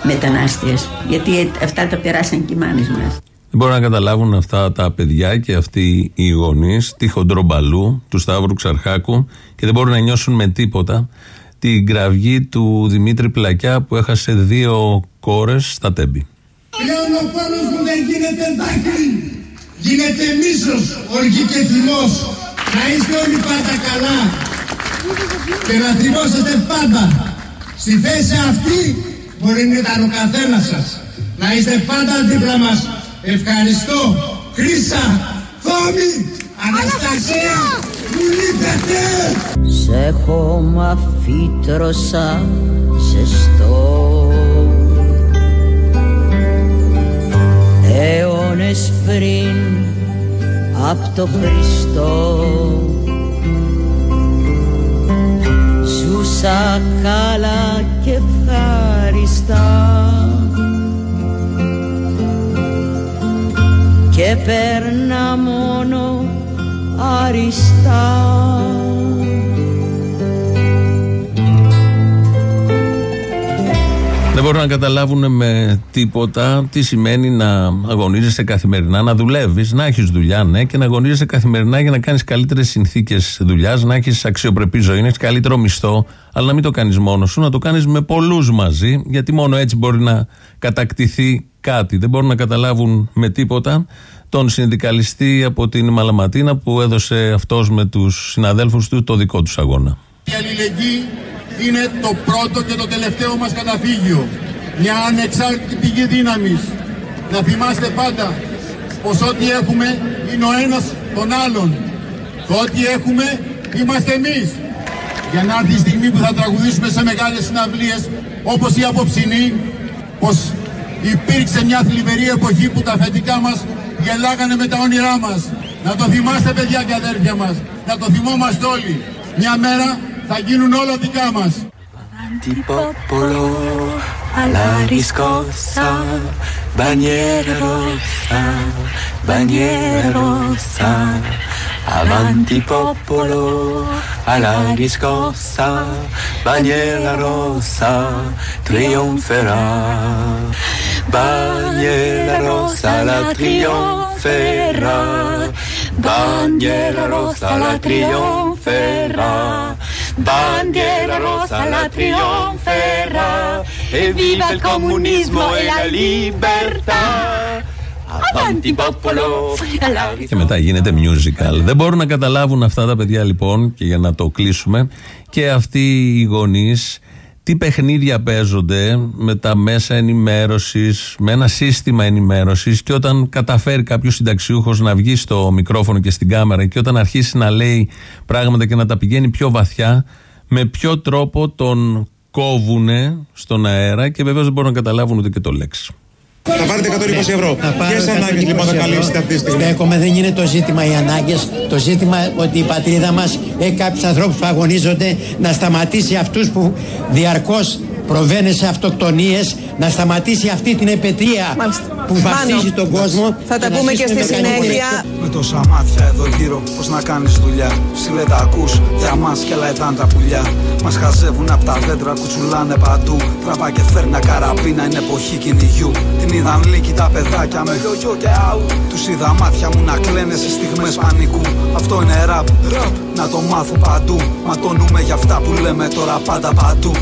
μετανάστες. Γιατί αυτά τα περάσαν και οι μάνες μας. Δεν μπορούν να καταλάβουν αυτά τα παιδιά και αυτοί οι γονείς τη χοντρομπαλού του Σταύρου Ξαρχάκου και δεν μπορούν να νιώσουν με τίποτα την κραυγή του Δημήτρη Πλακιά που έχασε δύο κόρες στα τέμπη. Πλέον ο πόνος μου δεν γίνεται δάκρυ, γίνεται μίσος, οργή και θυμός. Να είστε όλοι πάντα καλά και να θυμόσαστε πάντα. Στη θέση αυτή μπορεί να ήταν ο καθένας σας. Να είστε πάντα δίπλα μας. Ευχαριστώ. Χρύσα, Θόμη, Αναστασία, μου λείπετε. Σε χώμα φύτρωσα ζεστό Αιώνες πριν απ' το Χριστό Ζούσα καλά και ευχάριστα και παίρνα μόνο αριστά Δεν μπορούν να καταλάβουν με τίποτα τι σημαίνει να αγωνίζεσαι καθημερινά, να δουλεύεις, να έχεις δουλειά, ναι, και να αγωνίζεσαι καθημερινά για να κάνεις καλύτερες συνθήκες δουλειάς, να έχεις αξιοπρεπή ζωή, να έχεις καλύτερο μισθό, αλλά να μην το κάνεις μόνος σου, να το κάνεις με πολλούς μαζί, γιατί μόνο έτσι μπορεί να κατακτηθεί κάτι. Δεν μπορούν να καταλάβουν με τίποτα τον συνδικαλιστή από την Μαλαματίνα που έδωσε αυτός με τους συναδέλφους του το δικό τους αγώνα. Η αλληλεγγύη είναι το πρώτο και το τελευταίο μας καταφύγιο. Μια ανεξάρτητη πηγή δύναμης. Να θυμάστε πάντα πως ό,τι έχουμε είναι ο ένας τον άλλον. Το ό,τι έχουμε είμαστε εμείς. Για να έρθει η στιγμή που θα τραγουδήσουμε σε μεγάλες συναυλίες όπως η απόψινή πως υπήρξε μια θλιβερή εποχή που τα αφεντικά μας γελάγανε με τα όνειρά μας. Να το θυμάστε παιδιά και αδέρφια μας. Να το θυμόμαστε όλοι. Μια μέρα θα γίνουν όλα δικά μας. Antipopolo alla riscossa, bandiera rossa, bandiera rossa. Avanti popolo alla riscossa, bandiera rossa, trionferà. Bandiera rossa la trionferà, bandiera rossa la trionferà. Bandiera rossa la trionferà e viva il comunismo e la libertà. Avanti popolo alla Και μετά γίνεται musical. Δεν μπορούν να καταλάβουν αυτά τα παιδιά λοιπόν, και για να το κλείσουμε, και αυτοί οι γονείς τι παιχνίδια παίζονται με τα μέσα ενημέρωσης, με ένα σύστημα ενημέρωσης και όταν καταφέρει κάποιος συνταξιούχος να βγει στο μικρόφωνο και στην κάμερα και όταν αρχίσει να λέει πράγματα και να τα πηγαίνει πιο βαθιά, με ποιο τρόπο τον κόβουνε στον αέρα και βεβαίως δεν μπορούν να καταλάβουν ούτε και το λέξη. Θα πάρετε 120 ευρώ. Ποιες ανάγκες λοιπόν θα καλύψετε αυτή τη στιγμή; Στέκομαι, δεν είναι το ζήτημα οι ανάγκες. Το ζήτημα ότι η πατρίδα μας έχει κάποιους ανθρώπους που αγωνίζονται να σταματήσει αυτούς που διαρκώς προβαίνουν σε αυτοκτονίες, να σταματήσει αυτή την επαιτία που βαφτίζει τον κόσμο. Θα τα και να πούμε και ζήσουμε στη με καλύτερη συνέχεια. Με τόσα μάτια εδώ γύρω, πώς να κάνεις δουλειά. Ψηλέ τα ακούς, για μας και λαϊτάν τα πουλιά. Μας χαζεύουν από τα δέντρα, κουτσουλάνε παντού. Τραβά και φέρνα καραμπίνα, είναι εποχή κυνηγιού. Την είδαν λύκη τα παιδάκια με γιογιό και αου. Τους είδα μάτια μου να κλαίνε σε στιγμές πανικού. Αυτό είναι ραπ, να το μάθουν παντού. Ματώνουμε για αυτά που λέμε τώρα πάντα παντού.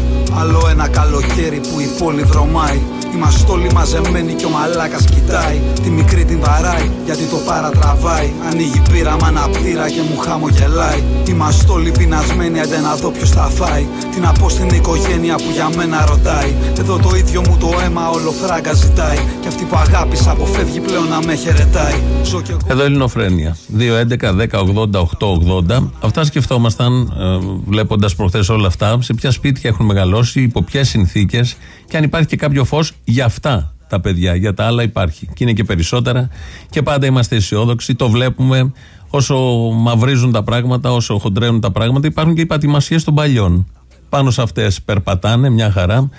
Άλλο ένα καλοκαίρι που η πόλη βρωμάει. Είμαστε όλοι μαζεμένοι και ο μαλάκας κοιτάει. Τη μικρή την βαράει γιατί το παρατραβάει. Ανοίγει πύρα μ' αναπτήρα και μου χαμογελάει. Είμαστε όλοι πεινασμένοι αντέ να δω ποιος θα φάει. Τι να πω στην οικογένεια που για μένα ρωτάει. Εδώ το ίδιο μου το αίμα όλο φράγκα ζητάει. Και αυτή που αγάπησα αποφεύγει πλέον να με χαιρετάει. Ζω κι εγώ Εδώ Ελληνοφρένια. 2.11.10.80.880. Αυτά σκεφτόμασταν ε, βλέποντας προχθές όλα αυτά. Σε ποια σπίτια έχουν μεγαλώσει, υπό ποιες συνθήκες και αν υπάρχει και κάποιο φως για αυτά τα παιδιά. Για τα άλλα υπάρχει. Και είναι και περισσότερα. Και πάντα είμαστε αισιόδοξοι. Το βλέπουμε όσο μαυρίζουν τα πράγματα, όσο χοντρένουν τα πράγματα. Υπάρχουν και οι πατημασίες των παλιών. Πάνω σε αυτές περπατάνε μια χαρά.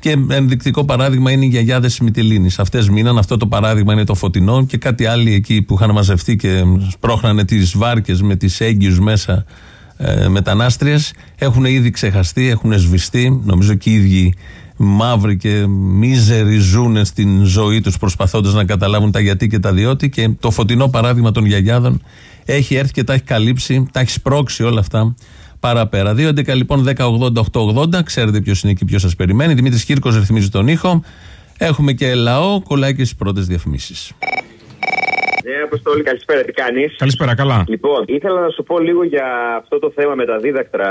Και ενδεικτικό παράδειγμα είναι οι γιαγιάδες τη Μυτιλίνης. Αυτές μείναν, αυτό το παράδειγμα είναι το φωτεινό και κάτι άλλοι εκεί που είχαν μαζευτεί και σπρώχνανε τις βάρκες με τις έγκυους μέσα ε, μετανάστριες έχουν ήδη ξεχαστεί, έχουν σβηστεί. Νομίζω και οι ίδιοι μαύροι και μίζεροι ζουν στην ζωή τους προσπαθώντας να καταλάβουν τα γιατί και τα διότι. Και το φωτεινό παράδειγμα των γιαγιάδων έχει έρθει και τα έχει καλύψει, τα έχει σπρώξει όλα αυτά παραπέρα. 2.11 λοιπόν 10.80.880. Ξέρετε ποιος είναι και ποιος σας περιμένει. Δημήτρης Κύρκος ρυθμίζει τον ήχο. Έχουμε και λαό, κολλάει και στις πρώτες διαφημίσεις. Ναι, Αποστόλη, καλησπέρα, τι κάνεις; Καλησπέρα, καλά. Λοιπόν, ήθελα να σου πω λίγο για αυτό το θέμα με τα δίδακτρα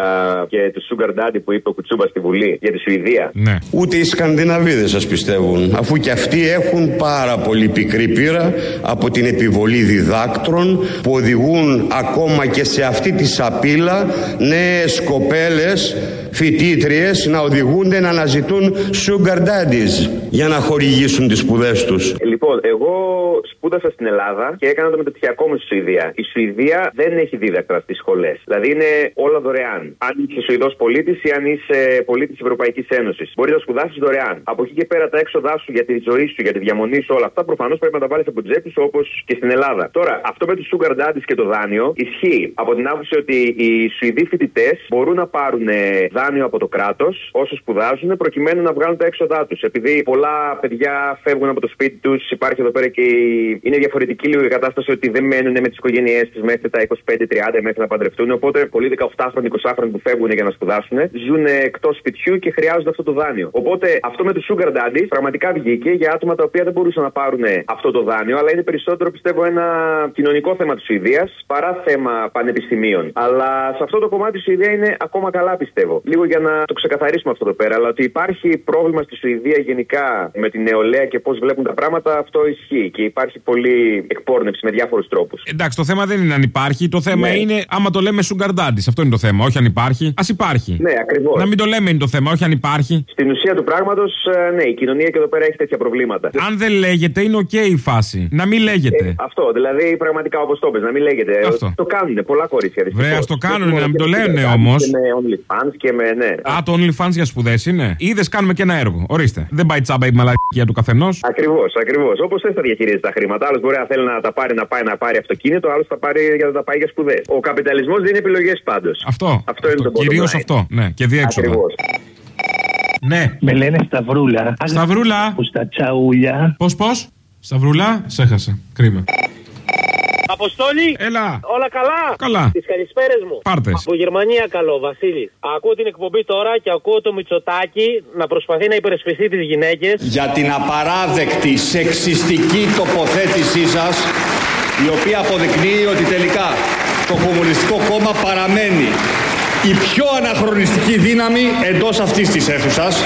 και του Sugar Daddy που είπε ο Κουτσούμπας στη Βουλή για τη Σουηδία. Ναι. Ούτε οι Σκανδιναβίδες σας πιστεύουν, αφού και αυτοί έχουν πάρα πολύ πικρή πείρα από την επιβολή διδάκτρων που οδηγούν ακόμα και σε αυτή τη σαπίλα νέες κοπέλες φοιτήτριες να οδηγούνται να αναζητούν sugar daddies για να χορηγήσουν τις σπουδές τους. Λοιπόν, εγώ σπούδασα στην Ελλάδα και έκανα το μεταπτυχιακό μου στη Σουηδία. Η Σουηδία δεν έχει δίδακτρα στις σχολές. Δηλαδή είναι όλα δωρεάν. Αν είσαι Σουηδός πολίτης ή αν είσαι πολίτης Ευρωπαϊκής Ένωσης. Μπορείς να σπουδάσεις δωρεάν. Από εκεί και πέρα τα έξοδά σου για τη ζωή σου, για τη διαμονή σου, όλα αυτά προφανώς πρέπει να τα βάλεις από τσέπη σου όπως και στην Ελλάδα. Τώρα, αυτό με τους sugar daddies και το δάνειο ισχύει από την άποψη ότι οι Σουηδοί φοιτητές μπορούν να πάρουν ε, δάνειο από το κράτος όσο σπουδάζουν προκειμένου να βγάλουν τα έξοδά τους. Επειδή πολλά παιδιά φεύγουν από το σπίτι τους, υπάρχει εδώ πέρα και η... είναι διαφορετική λίγο η κατάσταση ότι δεν μένουν με τις οικογένειές τους μέχρι τα 25-30 μέχρι να παντρευτούν. Οπότε πολλοί 18χρονοι, 20χρονοι που φεύγουν για να σπουδάσουν ζουν εκτός σπιτιού και χρειάζονται αυτό το δάνειο. Οπότε αυτό με τους sugar daddies πραγματικά βγήκε για άτομα τα οποία δεν μπορούσαν να πάρουν αυτό το δάνειο, αλλά είναι περισσότερο πιστεύω ένα κοινωνικό θέμα της Σουηδίας παρά θέμα πανεπιστημίων. Αλλά σε αυτό το κομμάτι η Σουηδία είναι ακόμα καλά πιστεύω. Λίγο για να το ξεκαθαρίσουμε αυτό εδώ πέρα, αλλά ότι υπάρχει πρόβλημα στη Σουηδία γενικά με την νεολαία και πώς βλέπουν τα πράγματα, αυτό ισχύει και υπάρχει πολύ εκπόρνευση με διάφορους τρόπους. Εντάξει, το θέμα δεν είναι αν υπάρχει. Το θέμα Ναι. είναι άμα το λέμε sugar daddies. Αυτό είναι το θέμα. Όχι αν υπάρχει. Α υπάρχει. Ναι, ακριβώς. Να μην το λέμε είναι το θέμα. Όχι αν υπάρχει. Στην ουσία του πράγματος, ναι, η κοινωνία και εδώ πέρα έχει τέτοια προβλήματα. Αν δεν λέγεται, είναι οκ η φάση. Να μην λέγεται. Ε, αυτό, δηλαδή πραγματικά όπως το πες, να μην λέγεται. Αυτό. Το κάνουν πολλά κορίτσια. δυστυχώς. Βρε, ας το κάνουν, Και να μην το και λένε και όμως. Και με OnlyFans και με, ναι. Α, το OnlyFans για σπουδές είναι. Είδες, κάνουμε και ένα έργο. Ορίστε. Δεν πάει τσάμπα η μαλακία του καθενός. Ακριβώς, ακριβώς. Όπως θες τα διαχειρίζεται τα χρήματα. Άλλος μπορεί να θέλει να τα πάρει να πάει να πάρει αυτοκίνητο, άλλος θα πάρει για να τα πάει για σπουδές. Ο καπιταλισμός δίνει επιλογές πάντως. Αυτό. Αυτό είναι το Κυρίω bottom line. αυτό. Ναι, και διέξοδο. Ακριβώς. Ναι. Με λένε Σταυρούλα. Σταυρούλα. Που στα τσαούλια. Πώς, πώς; Σταυρούλα, σε έχασα. Κρίμα. Αποστόλη! Έλα! Όλα καλά! Καλά. Τις καλησπέρες μου. Πάρτες. Από Γερμανία καλό, Βασίλη. Ακούω την εκπομπή τώρα και ακούω το Μητσοτάκι να προσπαθεί να υπερασπιστεί τις γυναίκες. Για την απαράδεκτη σεξιστική τοποθέτησή σας η οποία αποδεικνύει ότι τελικά το Κομμουνιστικό Κόμμα παραμένει η πιο αναχρονιστική δύναμη εντός αυτής της αίθουσας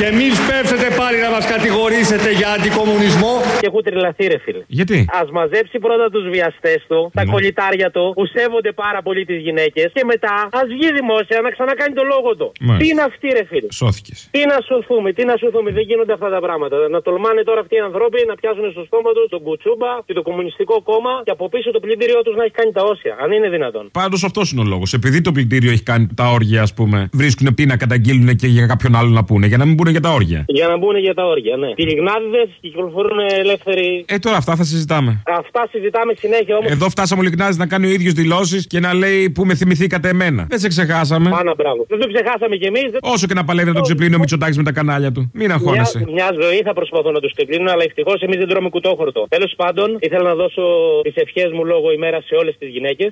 και μην σπεύσετε πάλι να μας κατηγορήσετε για αντικομουνισμό. Και έχω τρελαθεί, ρε φίλε. Γιατί; Α μαζέψει πρώτα τους βιαστές του, τα Ναι. κολλητάρια του, που σέβονται πάρα πολύ τις γυναίκες, και μετά ας βγει δημόσια να ξανακάνει το λόγο του. Μάλιστα. Τι είναι αυτή, ρε φίλε; Σώθηκες. Τι να σωθούμε, τι να σωθούμε, δεν γίνονται αυτά τα πράγματα. Να τολμάνε τώρα αυτοί οι άνθρωποι να πιάσουν στο στόμα τους τον Κουτσούμπα και το Κομμουνιστικό Κόμμα και από πίσω το πλυντήριό τους να έχει κάνει τα όσια. Αν είναι δυνατόν. Πάντως αυτός είναι ο λόγος. Επειδή το πλυντήριο έχει κάνει τα όργια, ας πούμε, βρίσκουν τι να καταγγείλουν και για κάποιον άλλο να πούνε. Για να μην πούνε για τα όργια. Για να μπουν για τα όργια, ναι. Οι λιγνάδιδες κυκλοφορούν ελεύθεροι. Ε, τώρα αυτά θα συζητάμε. Αυτά συζητάμε συνέχεια όμω. Εδώ φτάσαμε ο Λιγνάδης να κάνει ο ίδιος δηλώσεις και να λέει που με θυμηθήκατε εμένα. Δεν σε ξεχάσαμε. Πάνα μπράβο. Δεν το ξεχάσαμε κι εμείς. Όσο και να παλεύει να τον ξεπλύνει ο Μητσοτάκης με τα κανάλια του. Μην αγχώνεσαι. Μια, μια ζωή θα προσπαθώ να τους ξεπλύνω, αλλά ευτυχώς εμείς δεν τρώμε κουτόχορτο. Τέλος πάντων, ήθελα να δώσω τις ευχές μου λόγω ημέρα σε όλες τις γυναίκες.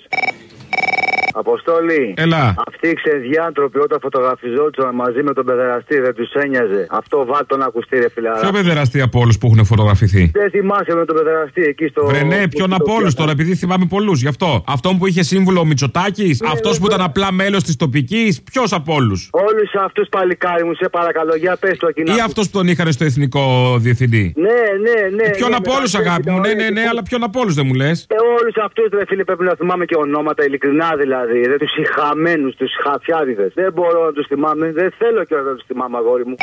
Αποστόλη. Έλα. Αυτοί οι ξεδιάντροποι όταν φωτογραφιζόντουσαν μαζί με τον παιδεραστή δεν τους ένοιαζε. Αυτό βάλτο να ακουστεί, ρε φιλάρα. Ποιο παιδεραστή από όλους που έχουν φωτογραφηθεί; Δεν θυμάσαι με τον παιδεραστή εκεί στο. Βρε ναι, ποιον από όλους τώρα, επειδή θυμάμαι πολλούς. Γι' αυτό. Αυτόν που είχε σύμβουλο ο Μητσοτάκης, αυτός που ήταν απλά μέλος της τοπικής, ποιος από όλους; Όλους αυτούς παλικάρι μου, σε παρακαλώ, για πες το εκεί. Ή αυτός που τον είχαν στο εθνικό διευθυντή; Ναι, ναι, ναι. Ε, Ποιον ναι, από όλους, μεταξύ αγάπη τα μου, ναι, ωραία ναι, και ναι, που- αλλά ποιον από όλους δεν μου λες; Ε, όλους αυτούς, ρε φίλε, πρέπει να θυμάμαι και ονόματα, ειλικρινά δηλαδή. Δεν τους χαμένους, τους χαφιάδιδες. Δεν μπορώ να τους θυμάμαι. Δεν θέλω και να τους θυμάμαι, αγόρι μου.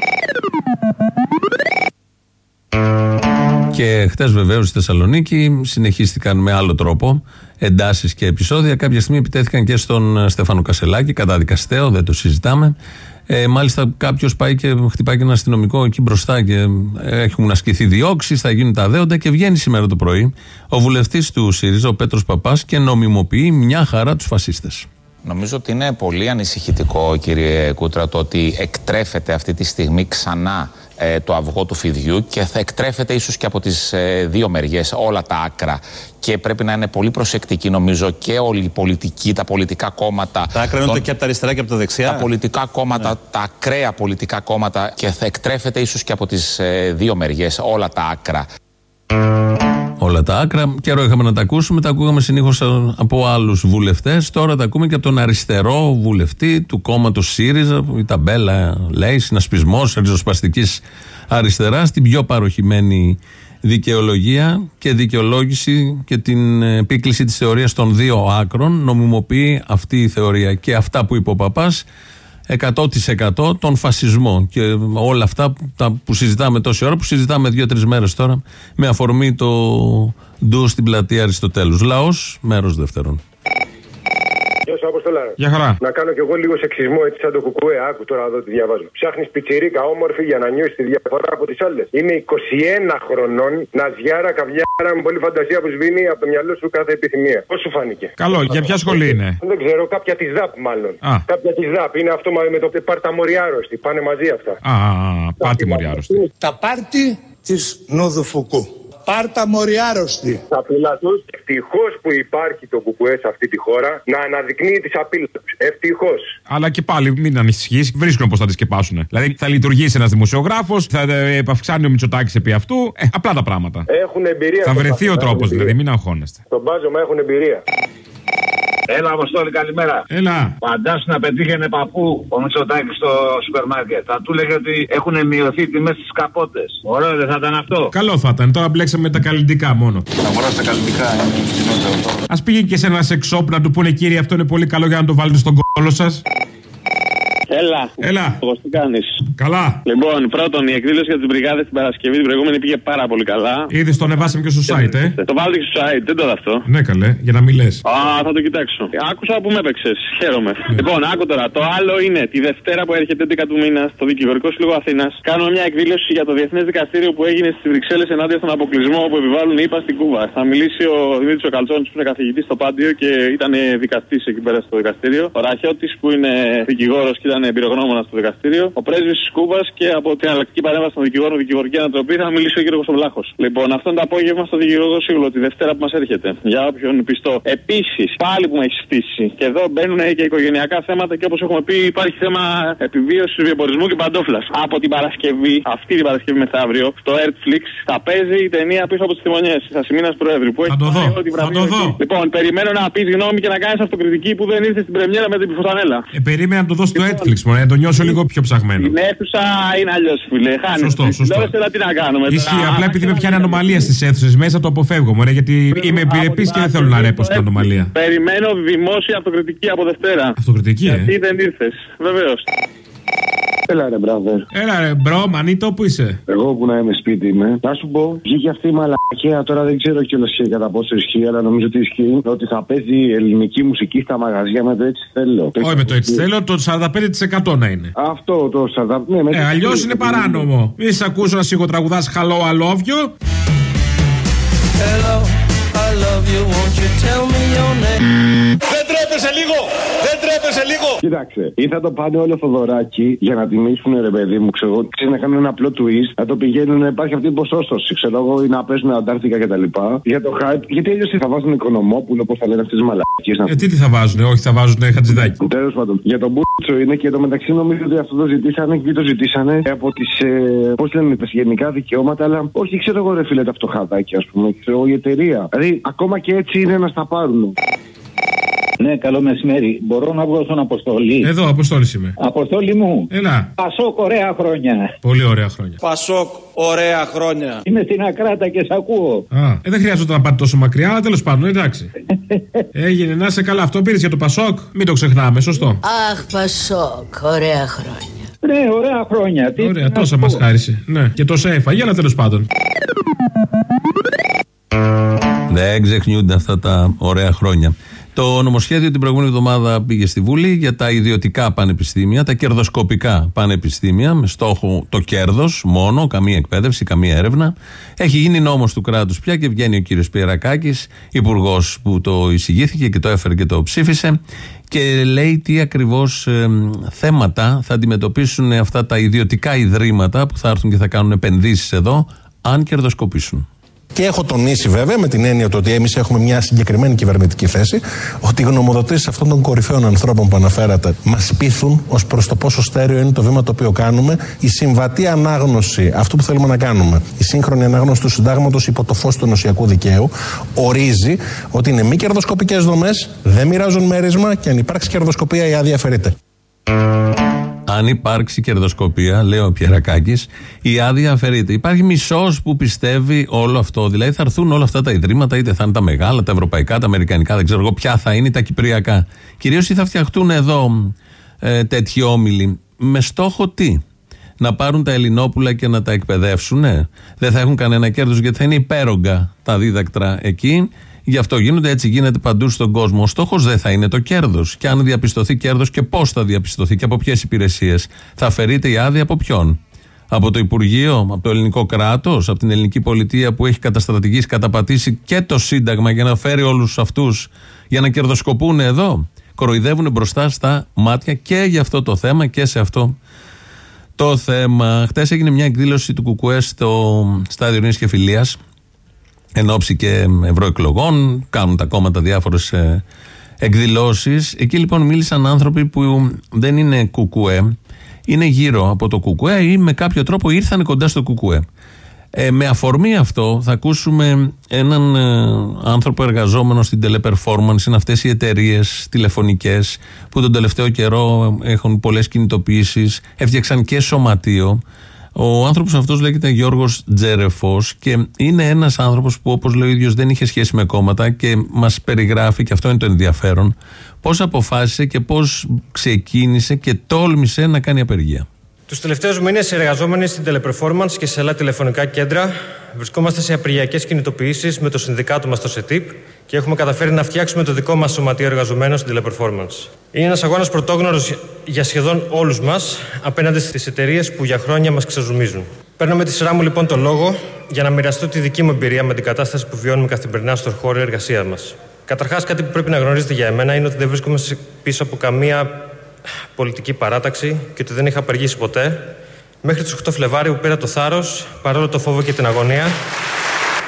Και χτε βεβαίως στη Θεσσαλονίκη συνεχίστηκαν με άλλο τρόπο εντάσεις και επεισόδια. Κάποια στιγμή επιτέθηκαν και στον ε, Στέφανο Κασελάκη, καταδικαστέο, δεν το συζητάμε. Ε, μάλιστα, κάποιος πάει και χτυπάει και ένα αστυνομικό εκεί μπροστά και ε, έχουν ασκηθεί διώξεις, θα γίνουν τα δέοντα και βγαίνει σήμερα το πρωί ο βουλευτής του ΣΥΡΙΖΑ, ο Πέτρος Παπάς, και νομιμοποιεί μια χαρά τους φασίστες. Νομίζω ότι είναι πολύ ανησυχητικό, κύριε Κούτρα, το ότι εκτρέφεται αυτή τη στιγμή ξανά ε, το αυγό του φιδιού και θα εκτρέφεται ίσως και από τις ε, δύο μεριές, όλα τα άκρα. Και πρέπει να είναι πολύ προσεκτικοί, νομίζω, και όλοι οι πολιτικοί, τα πολιτικά κόμματα. Τα άκρα είναι το και από τα αριστερά και από τα δεξιά. Τα πολιτικά κόμματα, τα ακραία πολιτικά κόμματα και θα εκτρέφεται ίσως και από τις ε, δύο μεριές, όλα τα άκρα. Όλα τα άκρα. Καιρό είχαμε να τα ακούσουμε. Τα ακούγαμε συνήθως από άλλους βουλευτές. Τώρα τα ακούμε και από τον αριστερό βουλευτή του κόμματος ΣΥΡΙΖΑ. που Η ταμπέλα λέει συνασπισμός ριζοσπαστικής αριστεράς. Την πιο παροχημένη δικαιολογία και δικαιολόγηση και την επίκληση της θεωρίας των δύο άκρων νομιμοποιεί αυτή η θεωρία και αυτά που είπε ο Παπάς 100% τον φασισμό και όλα αυτά που, τα, που συζητάμε τόση ώρα, που συζητάμε δύο-τρεις μέρες τώρα, με αφορμή το ντου στην πλατεία Αριστοτέλους. Λαός, μέρος δεύτερον. Γεια σου, Αποστολά. Για χαρά. Να κάνω κι εγώ λίγο σεξισμό έτσι σαν το κουκουέ. Άκου τώρα εδώ τι διαβάζω. Ψάχνεις πιτσιρίκα όμορφη για να νιώσεις τη διαφορά από τις άλλες. Είμαι 21 χρονών, ναζιάρα, καβιάρα με πολλή φαντασία που σβήνει από το μυαλό σου κάθε επιθυμία. Πώς σου φάνηκε; Καλό, για ποια σχολή είναι; Δεν ξέρω, κάποια της ΔΑΠ μάλλον. Α. Κάποια της ΔΑΠ. Είναι αυτό με το πάρτα μοριάρωστη. Πάνε μαζί αυτά. Α, α, α, πάτη μοριάρωστη. Τα πάρτι της Νοδοφουκού. Πάρτα μοριάρωστη. Θα του. Ευτυχώς που υπάρχει το κουκουέ σε αυτή τη χώρα να αναδεικνύει τις απειλές του. Ευτυχώς. Αλλά και πάλι μην ανησυχείς, βρίσκουν πώς θα τη σκεπάσουν. Δηλαδή θα λειτουργήσει ένας δημοσιογράφος, θα ε, επαυξάνει ο Μητσοτάκης επί αυτού. Ε, απλά τα πράγματα. Έχουν εμπειρία. Θα στο βρεθεί μπάζο, ο τρόπος έχουν δηλαδή, εμπειρία. μην αγχώνεστε. Στον μπάζωμα έχουν εμπειρία. Έλα, Αποστόλη, καλημέρα. Έλα. Φαντάσου να πετύχαινε παππού ο Μητσοτάκης στο σούπερ μάρκετ. Θα του έλεγε ότι έχουν μειωθεί οι τιμές στις καπότες. Ωραίο δεν θα ήταν αυτό; Καλό θα ήταν. Τώρα μπλέξαμε με τα καλλιτικά μόνο. Θα φορά τα καλλιτικά, είναι φτηνότερο τώρα. Α πήγαινε και σε ένα σεξ shop να του πούνε κύριε αυτό είναι πολύ καλό για να το βάλετε στον κόλο σας. Έλα. Έλα. Πώ τι κάνεις; Καλά. Λοιπόν, πρώτον, η εκδήλωση για τι μπριγάδε την Παρασκευή την προηγούμενη πήγε πάρα πολύ καλά. Είδε το ανεβάσαμε και στο site, ε. Το βάλετε και στο site, δεν το είδα αυτό. Ναι, καλέ, για να μην λες. Α, θα το κοιτάξω. Άκουσα που με έπαιξες. Χαίρομαι. Λοιπόν, άκου τώρα. Το άλλο είναι τη Δευτέρα που έρχεται 11 του μήνα στο Δικηγορικό Σύλλογο Αθήνας. Κάνουμε μια εκδήλωση για το Διεθνές Δικαστήριο που έγινε στις Βρυξέλλες ενάντια στον αποκλεισμό που επιβάλλουν οι ΗΠΑ στην Κούβα. Θα μιλήσει ο Δημήτρης ο Καλτσόνης που είναι καθηγητής στο Πάντιο και ήταν δικαστής εκεί πέρα στο δικαστήριο. Ο Ραχιώτης που είναι δικηγόρος και ήταν εμπειρογνώμονα στο δικαστήριο. Ο πρέσβης της Κούβας και από την αλλακτική παρέμβαση των δικηγόρων δικηγορική ανατροπή θα μιλήσει ο κύριος Βλάχο. Λοιπόν, αυτό είναι το απόγευμα στο δικηγορικό σύλλογο τη Δευτέρα που μας έρχεται. Για όποιον πιστό. Επίσης, πάλι που με έχεις στήσει. Και εδώ μπαίνουν και οικογενειακά θέματα και όπως έχουμε πει, υπάρχει θέμα επιβίωσης βιοπορισμού και παντόφλας. Από την Παρασκευή, αυτή την Παρασκευή μεθαύριο, στο Airflix θα παίζει η ταινία πίσω από τις τιμονιέ της Ασημίνας Προέδρου. Που έχει το δω, πάρει όλη τη θα βραβεία το εκεί. δω. Λοιπόν, περιμένω να πεις γνώμη και να κάνεις αυτοκριτική που δεν ήρθε στην πρεμιέρα με την πιφωτανέλα. Ε, περίμενα να το δω στο Netflix, μωρέ, να το νιώσω λίγο πιο ψαγμένο. Στην αίθουσα είναι αλλιώς, φίλε. Χάνεις. Σωστό, σωστό. Τώρα τι να κάνουμε. Ισχύει, τώρα. απλά επειδή με πιάνει ανομαλία στις αίθουσες μέσα το αποφεύγω, μωρέ, γιατί είμαι επιρρεπή και δεν θέλω να ρέπω στην ανομαλία. Περιμένω δημόσια αυτοκριτική από Δευτέρα. Αυτοκριτική, ε. Γιατί δεν ήρθες. Βεβαίως. Έλα ρε μπράβο. Έλα ρε bro, manito, πού είσαι; Εγώ που να είμαι σπίτι είμαι. Να σου πω, βγήκε αυτή η μαλακία τώρα δεν ξέρω κιόλας και κατά πόσο ισχύει, αλλά νομίζω ότι ισχύει. Ότι θα παίζει ελληνική μουσική στα μαγαζιά με το έτσι θέλω. Όχι με το έτσι θέλω, το 45% να είναι. Αυτό το 40%. Ναι, με Ε, το- αλλιώς είναι παράνομο. Μη σε ακούσω να σιγοτραγουδάς Hello, I love you. Hello, I love you, won't you tell me your name? Δεν τρέπεσαι λίγο! Δεν τρέπεσαι λίγο! Κοίταξε, ή θα το πάνε όλο Θοδωράκι για να τιμήσουν ρε παιδί μου, ξέρω εγώ, ξέρεις, να κάνουν ένα απλό twist, να το πηγαίνουν, να υπάρχει αυτή η ποσόστοση, ξέρω εγώ, ή να παίζουν Αντάρτικα κτλ. Για το hype, γιατί αλλιώς θα βάζουν Οικονομόπουλο, πώς θα λένε αυτές τις μαλακίες. Ε, τι, τι θα βάζουνε, όχι θα βάζουνε χατζηδάκι. Τέλος πάντων, για τον Μπούτσο είναι και το μεταξύ νομίζω ότι αυτό το ζητήσανε και το ζητήσανε από τις, ε, πώς λένε, τα γενικά δικαιώματα, αλλά όχι, ξέρω εγώ, ρε φίλε, τα φτωχαδάκια, ας πούμε, ξέρω εγώ, η εταιρεία. Δηλαδή, ακόμα και έτσι είναι να στα πάρουν. Ναι, καλό μεσημέρι. Μπορώ να βγω στον Αποστολή. Εδώ, Αποστόλης είμαι. Αποστόλη μου. Έλα. Πασόκ, ωραία χρόνια. Πολύ ωραία χρόνια. Πασόκ, ωραία χρόνια. Είμαι στην Ακράτα και σ' ακούω. Α, ε, δεν χρειάζεται να πάτε τόσο μακριά, αλλά τέλος πάντων, εντάξει. Έγινε, να είσαι καλά. Αυτό πήρες για το Πασόκ; Μην το ξεχνάμε, σωστό. Αχ, Πασόκ, ωραία χρόνια. Ναι, ωραία χρόνια. Τι Ωραία, να τόσα πω. μας χάρισε. Ναι, και τόσα έφαγε, αλλά τέλος πάντων. Δεν ξεχνιούνται αυτά τα ωραία χρόνια. Το νομοσχέδιο την προηγούμενη εβδομάδα πήγε στη Βουλή για τα ιδιωτικά πανεπιστήμια, τα κερδοσκοπικά πανεπιστήμια, με στόχο το κέρδος μόνο, καμία εκπαίδευση, καμία έρευνα. Έχει γίνει νόμος του κράτους πια και βγαίνει ο κύριος Πιερακάκη, υπουργός που το εισηγήθηκε και το έφερε και το ψήφισε και λέει τι ακριβώς θέματα θα αντιμετωπίσουν αυτά τα ιδιωτικά ιδρύματα που θα έρθουν και θα κάνουν επενδύσεις εδώ, αν κερδοσκοπήσουν. Και έχω τονίσει βέβαια με την έννοια ότι εμείς έχουμε μια συγκεκριμένη κυβερνητική θέση ότι οι γνωμοδοτήσεις αυτών των κορυφαίων ανθρώπων που αναφέρατε μας πείθουν ως προς το πόσο στέρεο είναι το βήμα το οποίο κάνουμε. Η συμβατή ανάγνωση αυτού που θέλουμε να κάνουμε, η σύγχρονη ανάγνωση του συντάγματος υπό το φως του ενωσιακού δικαίου, ορίζει ότι είναι μη κερδοσκοπικές δομές, δεν μοιράζουν μέρισμα και αν υπάρξει κερδοσκοπία η άδεια αφαιρείται. Αν υπάρξει κερδοσκοπία, λέει ο Πιερακάκης, η άδεια αφαιρείται. Υπάρχει μισός που πιστεύει όλο αυτό. Δηλαδή θα έρθουν όλα αυτά τα ιδρύματα, είτε θα είναι τα μεγάλα, τα ευρωπαϊκά, τα αμερικανικά, δεν ξέρω εγώ ποια θα είναι, τα κυπριακά. Κυρίως ή θα φτιαχτούν εδώ ε, τέτοιοι όμιλοι. Με στόχο τι, να πάρουν τα Ελληνόπουλα και να τα εκπαιδεύσουν. Δεν θα έχουν κανένα κέρδος γιατί θα είναι υπέρογκα τα δίδακτρα εκεί Γι' αυτό γίνονται, έτσι γίνεται παντού στον κόσμο. Ο στόχος δεν θα είναι το κέρδος. Και αν διαπιστωθεί κέρδος και πώς θα διαπιστωθεί και από ποιες υπηρεσίες. Θα αφαιρείται η άδεια από ποιον; Από το Υπουργείο, από το ελληνικό κράτος, από την ελληνική πολιτεία που έχει καταστρατηγήσει, καταπατήσει και το Σύνταγμα για να φέρει όλους αυτούς για να κερδοσκοπούν εδώ; Κοροϊδεύουν μπροστά στα μάτια και για αυτό το θέμα και σε αυτό το θέμα. Χθε έγινε μια εκδήλωση του Κουκουέ στο στάδιο Νέα και Φιλίας εν ώψη και ευρωεκλογών, κάνουν τα κόμματα διάφορες εκδηλώσεις. Εκεί λοιπόν μίλησαν άνθρωποι που δεν είναι κουκουέ, είναι γύρω από το κουκουέ ή με κάποιο τρόπο ήρθαν κοντά στο κουκουέ. Ε, με αφορμή αυτό θα ακούσουμε έναν ε, άνθρωπο εργαζόμενο στην teleperformance, είναι αυτές οι εταιρείες τηλεφωνικές που τον τελευταίο καιρό έχουν πολλές κινητοποιήσεις, έφτιαξαν και σωματείο ο άνθρωπος αυτός λέγεται Γιώργος Τζέρεφο και είναι ένας άνθρωπος που, όπως λέει ο ίδιος, δεν είχε σχέση με κόμματα και μας περιγράφει, και αυτό είναι το ενδιαφέρον, πώς αποφάσισε και πώς ξεκίνησε και τόλμησε να κάνει απεργία. Τους τελευταίους μήνες, εργαζόμενοι στην Teleperformance και σε άλλα τηλεφωνικά κέντρα, βρισκόμαστε σε απεργιακέ κινητοποιήσεις με το συνδικάτο μας, το ΣΕΤΙΠ, και έχουμε καταφέρει να φτιάξουμε το δικό μας σωματείο εργαζομένων στην Teleperformance. Είναι ένας αγώνας πρωτόγνωρος για σχεδόν όλους μας απέναντι στις εταιρείες που για χρόνια μας ξεζουμίζουν. Παίρνω με τη σειρά μου λοιπόν το λόγο για να μοιραστώ τη δική μου εμπειρία με την κατάσταση που βιώνουμε καθημερινά στον χώρο εργασίας μας. Καταρχάς, κάτι που πρέπει να γνωρίζετε για εμένα είναι ότι δεν βρίσκομαι πίσω από καμία πολιτική παράταξη και ότι δεν είχα απεργήσει ποτέ. Μέχρι τις 8 Φλεβάρι που πήρα το θάρρος, παρόλο το φόβο και την αγωνία,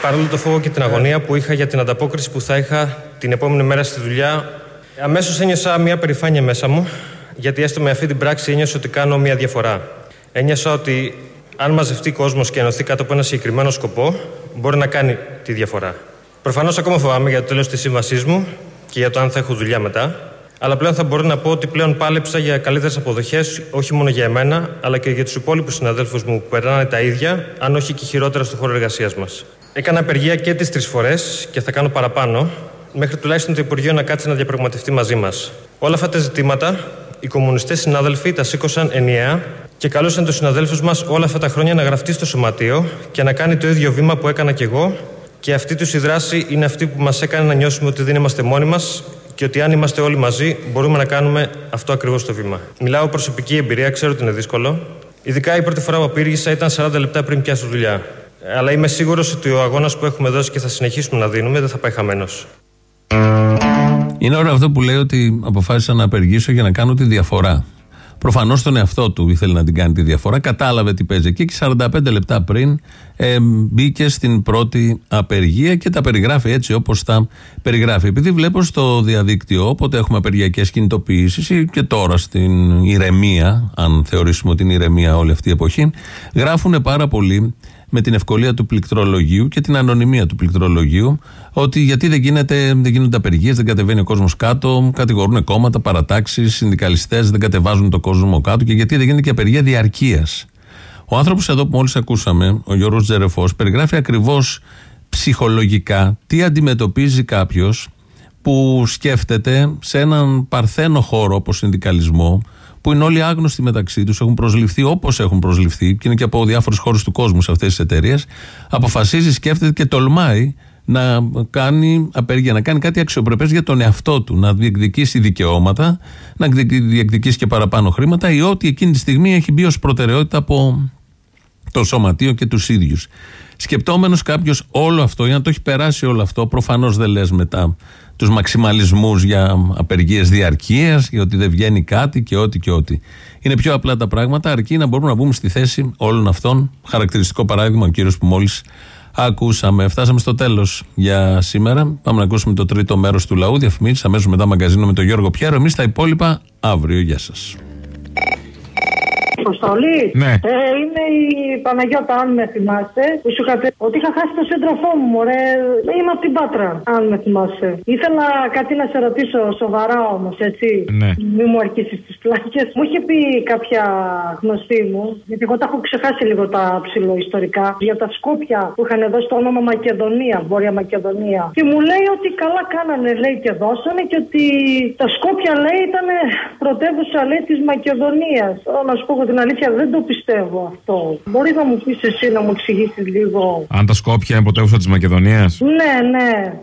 παρόλο το φόβο και την αγωνία που είχα για την ανταπόκριση που θα είχα την επόμενη μέρα στη δουλειά, αμέσως ένιωσα μια περηφάνεια μέσα μου, γιατί έστω με αυτή την πράξη ένιωσα ότι κάνω μια διαφορά. Ένιωσα ότι αν μαζευτεί κόσμος και ενωθεί κάτω από ένα συγκεκριμένο σκοπό, μπορεί να κάνει τη διαφορά. Προφανώς ακόμα φοβάμαι για το τέλος της σύμβασής μου και για το αν θα έχω δουλειά μετά, αλλά πλέον θα μπορώ να πω ότι πλέον πάλεψα για καλύτερες αποδοχές, όχι μόνο για εμένα, αλλά και για τους υπόλοιπους συναδέλφους μου που περνάνε τα ίδια, αν όχι και χειρότερα στο χώρο εργασίας μας. Έκανα απεργία και τις τρεις φορές και θα κάνω παραπάνω, μέχρι τουλάχιστον το Υπουργείο να κάτσει να διαπραγματευτεί μαζί μας. Όλα αυτά τα ζητήματα, οι κομμουνιστές συνάδελφοι τα σήκωσαν ενιαία και καλούσαν τους συναδέλφους μας όλα αυτά τα χρόνια να γραφτεί στο σωματείο και να κάνει το ίδιο βήμα που έκανα κι εγώ. Και αυτή τους η δράση είναι αυτή που μας έκανε να νιώσουμε ότι δεν είμαστε μόνοι μας και ότι αν είμαστε όλοι μαζί μπορούμε να κάνουμε αυτό ακριβώς το βήμα. Μιλάω προσωπική εμπειρία, ξέρω ότι είναι δύσκολο. Ειδικά η πρώτη φορά που απήργησα ήταν 40 λεπτά πριν πιάσω δουλειά. Αλλά είμαι σίγουρος ότι ο αγώνας που έχουμε δώσει και θα συνεχίσουμε να δίνουμε δεν θα πάει χαμένος. Είναι ωραίο αυτό που λέει ότι αποφάσισα να απεργήσω για να κάνω τη διαφορά. Προφανώς τον εαυτό του ήθελε να την κάνει τη διαφορά. Κατάλαβε τι παίζει εκεί και 45 λεπτά πριν ε, μπήκε στην πρώτη απεργία και τα περιγράφει έτσι όπως τα περιγράφει. Επειδή βλέπω στο διαδίκτυο, όποτε έχουμε απεργιακές κινητοποιήσεις και τώρα στην ηρεμία, αν θεωρήσουμε ότι είναι ηρεμία όλη αυτή η εποχή, γράφουν πάρα πολύ με την ευκολία του πληκτρολογίου και την ανωνυμία του πληκτρολογίου ότι γιατί δεν, γίνεται, δεν γίνονται απεργίες, δεν κατεβαίνει ο κόσμος κάτω, κατηγορούν κόμματα, παρατάξεις, συνδικαλιστές, δεν κατεβάζουν τον κόσμο κάτω και γιατί δεν γίνεται και απεργία διαρκείας. Ο άνθρωπος εδώ που μόλις ακούσαμε, ο Γιώργος Τζερεφός, περιγράφει ακριβώς ψυχολογικά τι αντιμετωπίζει κάποιος που σκέφτεται σε έναν παρθένο χώρο όπως συνδικαλισμό, που είναι όλοι άγνωστοι μεταξύ τους, έχουν προσληφθεί όπως έχουν προσληφθεί και είναι και από διάφορου χώρου του κόσμου σε αυτές τις εταιρείες, αποφασίζει, σκέφτεται και τολμάει να κάνει απεργία, να κάνει κάτι αξιοπρεπές για τον εαυτό του, να διεκδικήσει δικαιώματα, να διεκδικήσει και παραπάνω χρήματα ή ό,τι εκείνη τη στιγμή έχει μπει ως προτεραιότητα από το σωματείο και τους ίδιους. Σκεπτόμενος κάποιος όλο αυτό, ή να το έχει περάσει όλο αυτό, προφανώς δεν λες μετά τους μαξιμαλισμούς για απεργίες διαρκείας, για ότι δεν βγαίνει κάτι και ό,τι και ό,τι. Είναι πιο απλά τα πράγματα, αρκεί να μπορούμε να μπούμε στη θέση όλων αυτών. Χαρακτηριστικό παράδειγμα, ο κύριος που μόλις ακούσαμε. Φτάσαμε στο τέλος για σήμερα. Πάμε να ακούσουμε το τρίτο μέρος του λαού. Διαφημίσεις αμέσως μετά μαγκαζίνο με τον Γιώργο Πιέρο. Εμείς τα υπόλοιπα αύριο. Γεια σας. Αποστολή. Ναι. Ε, είναι η Παναγιώτα, αν με θυμάσαι, που σου είχα πει ότι είχα χάσει το σύντροφό μου, μωρέ. Είμαι από την Πάτρα, αν με θυμάσαι. Ήθελα κάτι να σε ρωτήσω σοβαρά όμως, έτσι. Ναι. Μη μου αρχίσει τις πλάκες. Μου είχε πει κάποια γνωστή μου, γιατί εγώ τα έχω ξεχάσει λίγο τα ψηλοϊστορικά, για τα Σκόπια που είχαν δώσει το όνομα Μακεδονία, Βόρεια Μακεδονία. Και μου λέει ότι καλά κάνανε, λέει και δώσανε και ότι τα Σκόπια, λέει, ήταν πρωτεύουσα, λέει, της Μακεδονίας. Να σου πω εγώ την αλήθεια, δεν το πιστεύω αυτό. Μπορείς να μου πεις εσύ να μου εξηγήσεις λίγο. Αν τα Σκόπια είναι πρωτεύουσα της Μακεδονίας; Ναι, ναι.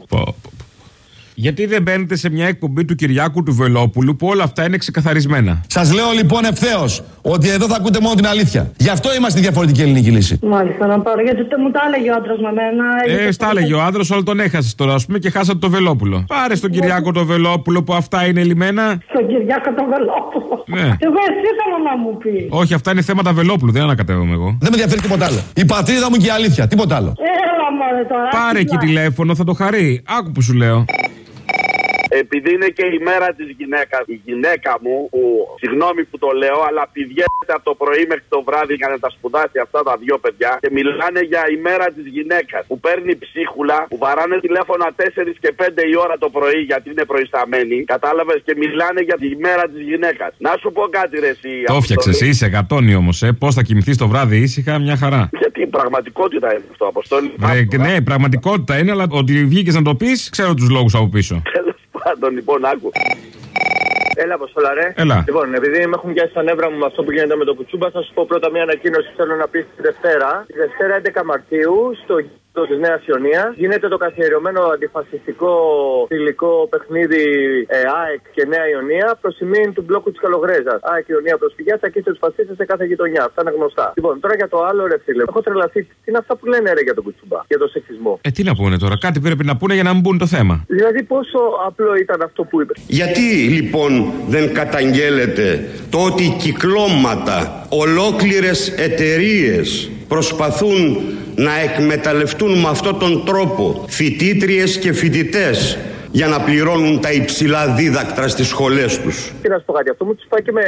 Γιατί δεν μπαίνετε σε μια εκπομπή του Κυριάκου του Βελόπουλου που όλα αυτά είναι ξεκαθαρισμένα; Σας λέω λοιπόν ευθέως ότι εδώ θα ακούτε μόνο την αλήθεια. Γι' αυτό είμαστε η διαφορετική ελληνική λύση. Μάλιστα, να πάρω. Γιατί τε- μου τα έλεγε ο άντρας με μένα. Ε, στα έλεγε ο άντρας, όλο τον έχασες τώρα, ας πούμε, και χάσατε το Βελόπουλο. Πάρε στον Κυριάκο το Βελόπουλο που αυτά είναι λιμένα. Στον Κυριάκο τον Βελόπουλο. Ναι. Εγώ εσύ θέλω να μου πεις. Όχι, αυτά είναι θέματα Βελόπουλου, δεν ανακατεύομαι εγώ. Δεν με ενδιαφέρει τίποτα άλλο. Η πατρίδα μου και η αλήθεια, τίποτα άλλο. Έλα μωρέ τώρα. Πάρε εκεί άκουσα. τηλέφωνο, θα το χαρεί. Άκου που σου λέω. Επειδή είναι και η μέρα της γυναίκας, η γυναίκα μου, που συγγνώμη που το λέω, αλλά πηγαίνετε από το πρωί μέχρι το βράδυ για να τα σπουδάσει αυτά τα δύο παιδιά και μιλάνε για η μέρα της γυναίκας. Που παίρνει ψίχουλα, που βαράνε τηλέφωνα 4 και 5 η ώρα το πρωί γιατί είναι προϊσταμένοι. Κατάλαβες και μιλάνε για τη μέρα της γυναίκας. Να σου πω κάτι, ρε, εσύ. Το φτιάξε, Αποστολή. είσαι εκατόνι όμως, ε. Πώς θα κοιμηθείς το βράδυ ήσυχα, μια χαρά. Γιατί η πραγματικότητα είναι αυτό, Αποστόλη. Ε, ναι, πραγματικότητα είναι, αλλά ότι βγήκες να το πεις, ξέρω τους λόγους από πίσω. Τέλο πάντων, λοιπόν, άκου. Έλα, Αποστόλα, ρε. Έλα. Λοιπόν, επειδή με έχουν πιάσει τα νεύρα μου με αυτό που γίνεται με το κουτσούμπα, θα σου πω πρώτα μια ανακοίνωση που θέλω να πεις τη Δευτέρα. Τη Δευτέρα 11 Μαρτίου, στο γήπεδο της Νέας Ιωνίας, γίνεται το καθιερωμένο αντιφασιστικό φιλικό παιχνίδι ε, ΑΕΚ και Νέα Ιωνία προς τιμήν του μπλόκου της Καλογρέζας. ΑΕΚ και Ιωνία προσφυγιά θα ακίσει τους φασίστες σε κάθε γειτονιά. Αυτά είναι γνωστά. Λοιπόν, τώρα για το άλλο, ρε φίλε. Έχω τρελαθεί. Τι είναι αυτά που λένε, ρε, για τον κουτσούμπα, για τον σεξισμό; Ε, τι να πούνε τώρα, κάτι πρέπει να πούνε για να μην μπουν το θέμα. Δηλαδή, πόσο απλό ήταν αυτό που είπε; Γιατί λοιπόν δεν καταγγέλλεται το ότι κυκλώματα, ολόκληρες εταιρείες προσπαθούν να εκμεταλλευτούν με αυτόν τον τρόπο φοιτήτριες και φοιτητές για να πληρώνουν τα υψηλά δίδακτρα στις σχολές τους. Και να σου πω κάτι, αυτό μου του πάει και με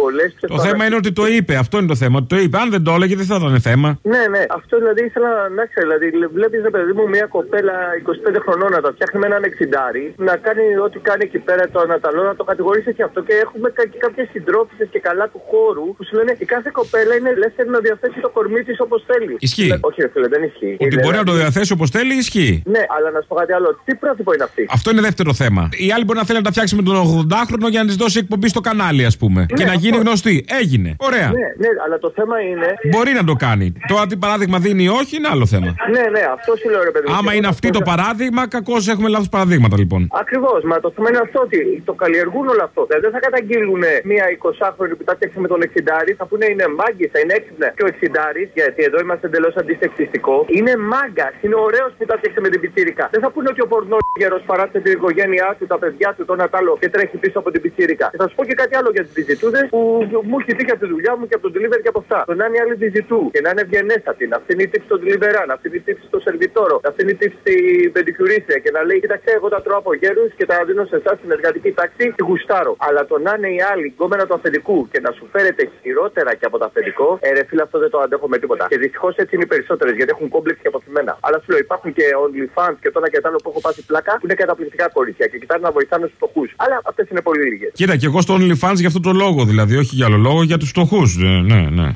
πολλές Το θέμα είναι ότι το είπε, αυτό είναι το θέμα. Ότι το είπε. Αν δεν το έλεγε, δεν θα ήταν θέμα. Ναι, ναι, αυτό δηλαδή ήθελα να ξέρω. Δηλαδή, βλέπεις, ρε παιδί μου, μια κοπέλα 25 χρονών να τα φτιάχνει με έναν εξιντάρι, να κάνει ό,τι κάνει εκεί πέρα το Αναταλό, να το κατηγορήσει και αυτό. Και έχουμε κα- και κάποιες συντρόφισε και καλά του χώρου που σου λένε η κάθε κοπέλα είναι ελεύθερη να διαθέσει το κορμί της όπως θέλει. Ισχύει. Ε, Όχι, ρε φίλε, δεν ισχύει. Ότι Είναι- μπορεί να το διαθέσει όπως θέλει, ισχύει. Ναι, αλλά να σου πω κάτι άλλο. Τι πρότυπο είναι αυτή; Αυτό είναι δεύτερο θέμα. Η άλλη μπορεί να θέλει να τα φτιάξει με τον 80χρονο για να της δώσει εκπομπή στο κανάλι, ας πούμε. και να αυτό. γίνει γνωστή. Έγινε. Ωραία. Ναι, ναι, αλλά το θέμα είναι. Μπορεί να το κάνει. Τώρα τι παράδειγμα δίνει ή όχι είναι άλλο θέμα. Ναι, ναι, αυτό σου λέω ρε παιδί μου. Άμα Και είναι εγώ αυτή το αυτό- παράδειγμα, κακώς έχουμε λάθος παραδείγματα λοιπόν. Ακριβώς, μα το θέμα είναι αυτό ότι το καλλιεργούν όλο αυτό. Δηλαδή δεν θα καταγγείλουν μία 20χρονη που τα φτιάξει με τον 60 θα πούνε είναι μάγκης, θα είναι έξυπνα. Και ο 60 γιατί εδώ είμαστε εντελώς αντισεξιστικό, είναι μάγκα. Είναι ωραίος που τα φτιάξει με την πιτσίρικα. Δεν θα πούνε ότι ο πορνόγερο παράτησε την οικογένειά του, τα παιδιά του, τον Ατάλο και τρέχει πίσω από την πιτσίρικα. Και θα σου πω και κάτι άλλο για τις βιζιτούδε που μου έχει τύχει από τη δουλειά μου και από τον delivery και από αυτά. Το να είναι η άλλη βιζιτού και να είναι ευγενέστατη, να φτύνει η τύψη στο delivery, να φτύνει η τύψη στο σερβιτόρο, να φτύνει η τύψη στη πεντικουρίστρια και να λέει: Κοίταξε, εγώ τα τρώω από γέρους και τα δίνω σε εσάς στην εργατική τάξη και γουστάρω. Αλλά το να είναι η άλλη γκόμενα του αφεντικού και να σου φέρετε χειρότερα και από το αφεντικό, ε, ρε φίλε, αυτό δεν το αντέχω με τίποτα. Και δυστυχώς έτσι είναι οι περισσότερες γιατί έχουν κόμπλεξ και αποθυμένα. Αλλά σου λέω, υπάρχουν και OnlyFans και τώρα και τα άλλο που έχω πάσει πλάκα που είναι καταπληκτικά κορίτσια και κοιτάνε να βοηθάνε στους φτωχούς. Αλλά αυτές είναι πολύ λίγες. Κοίτα, και εγώ στο OnlyFans για αυτό το λόγο δηλαδή, όχι για άλλο λόγο, για τους φτωχούς. Ναι, ναι, ναι.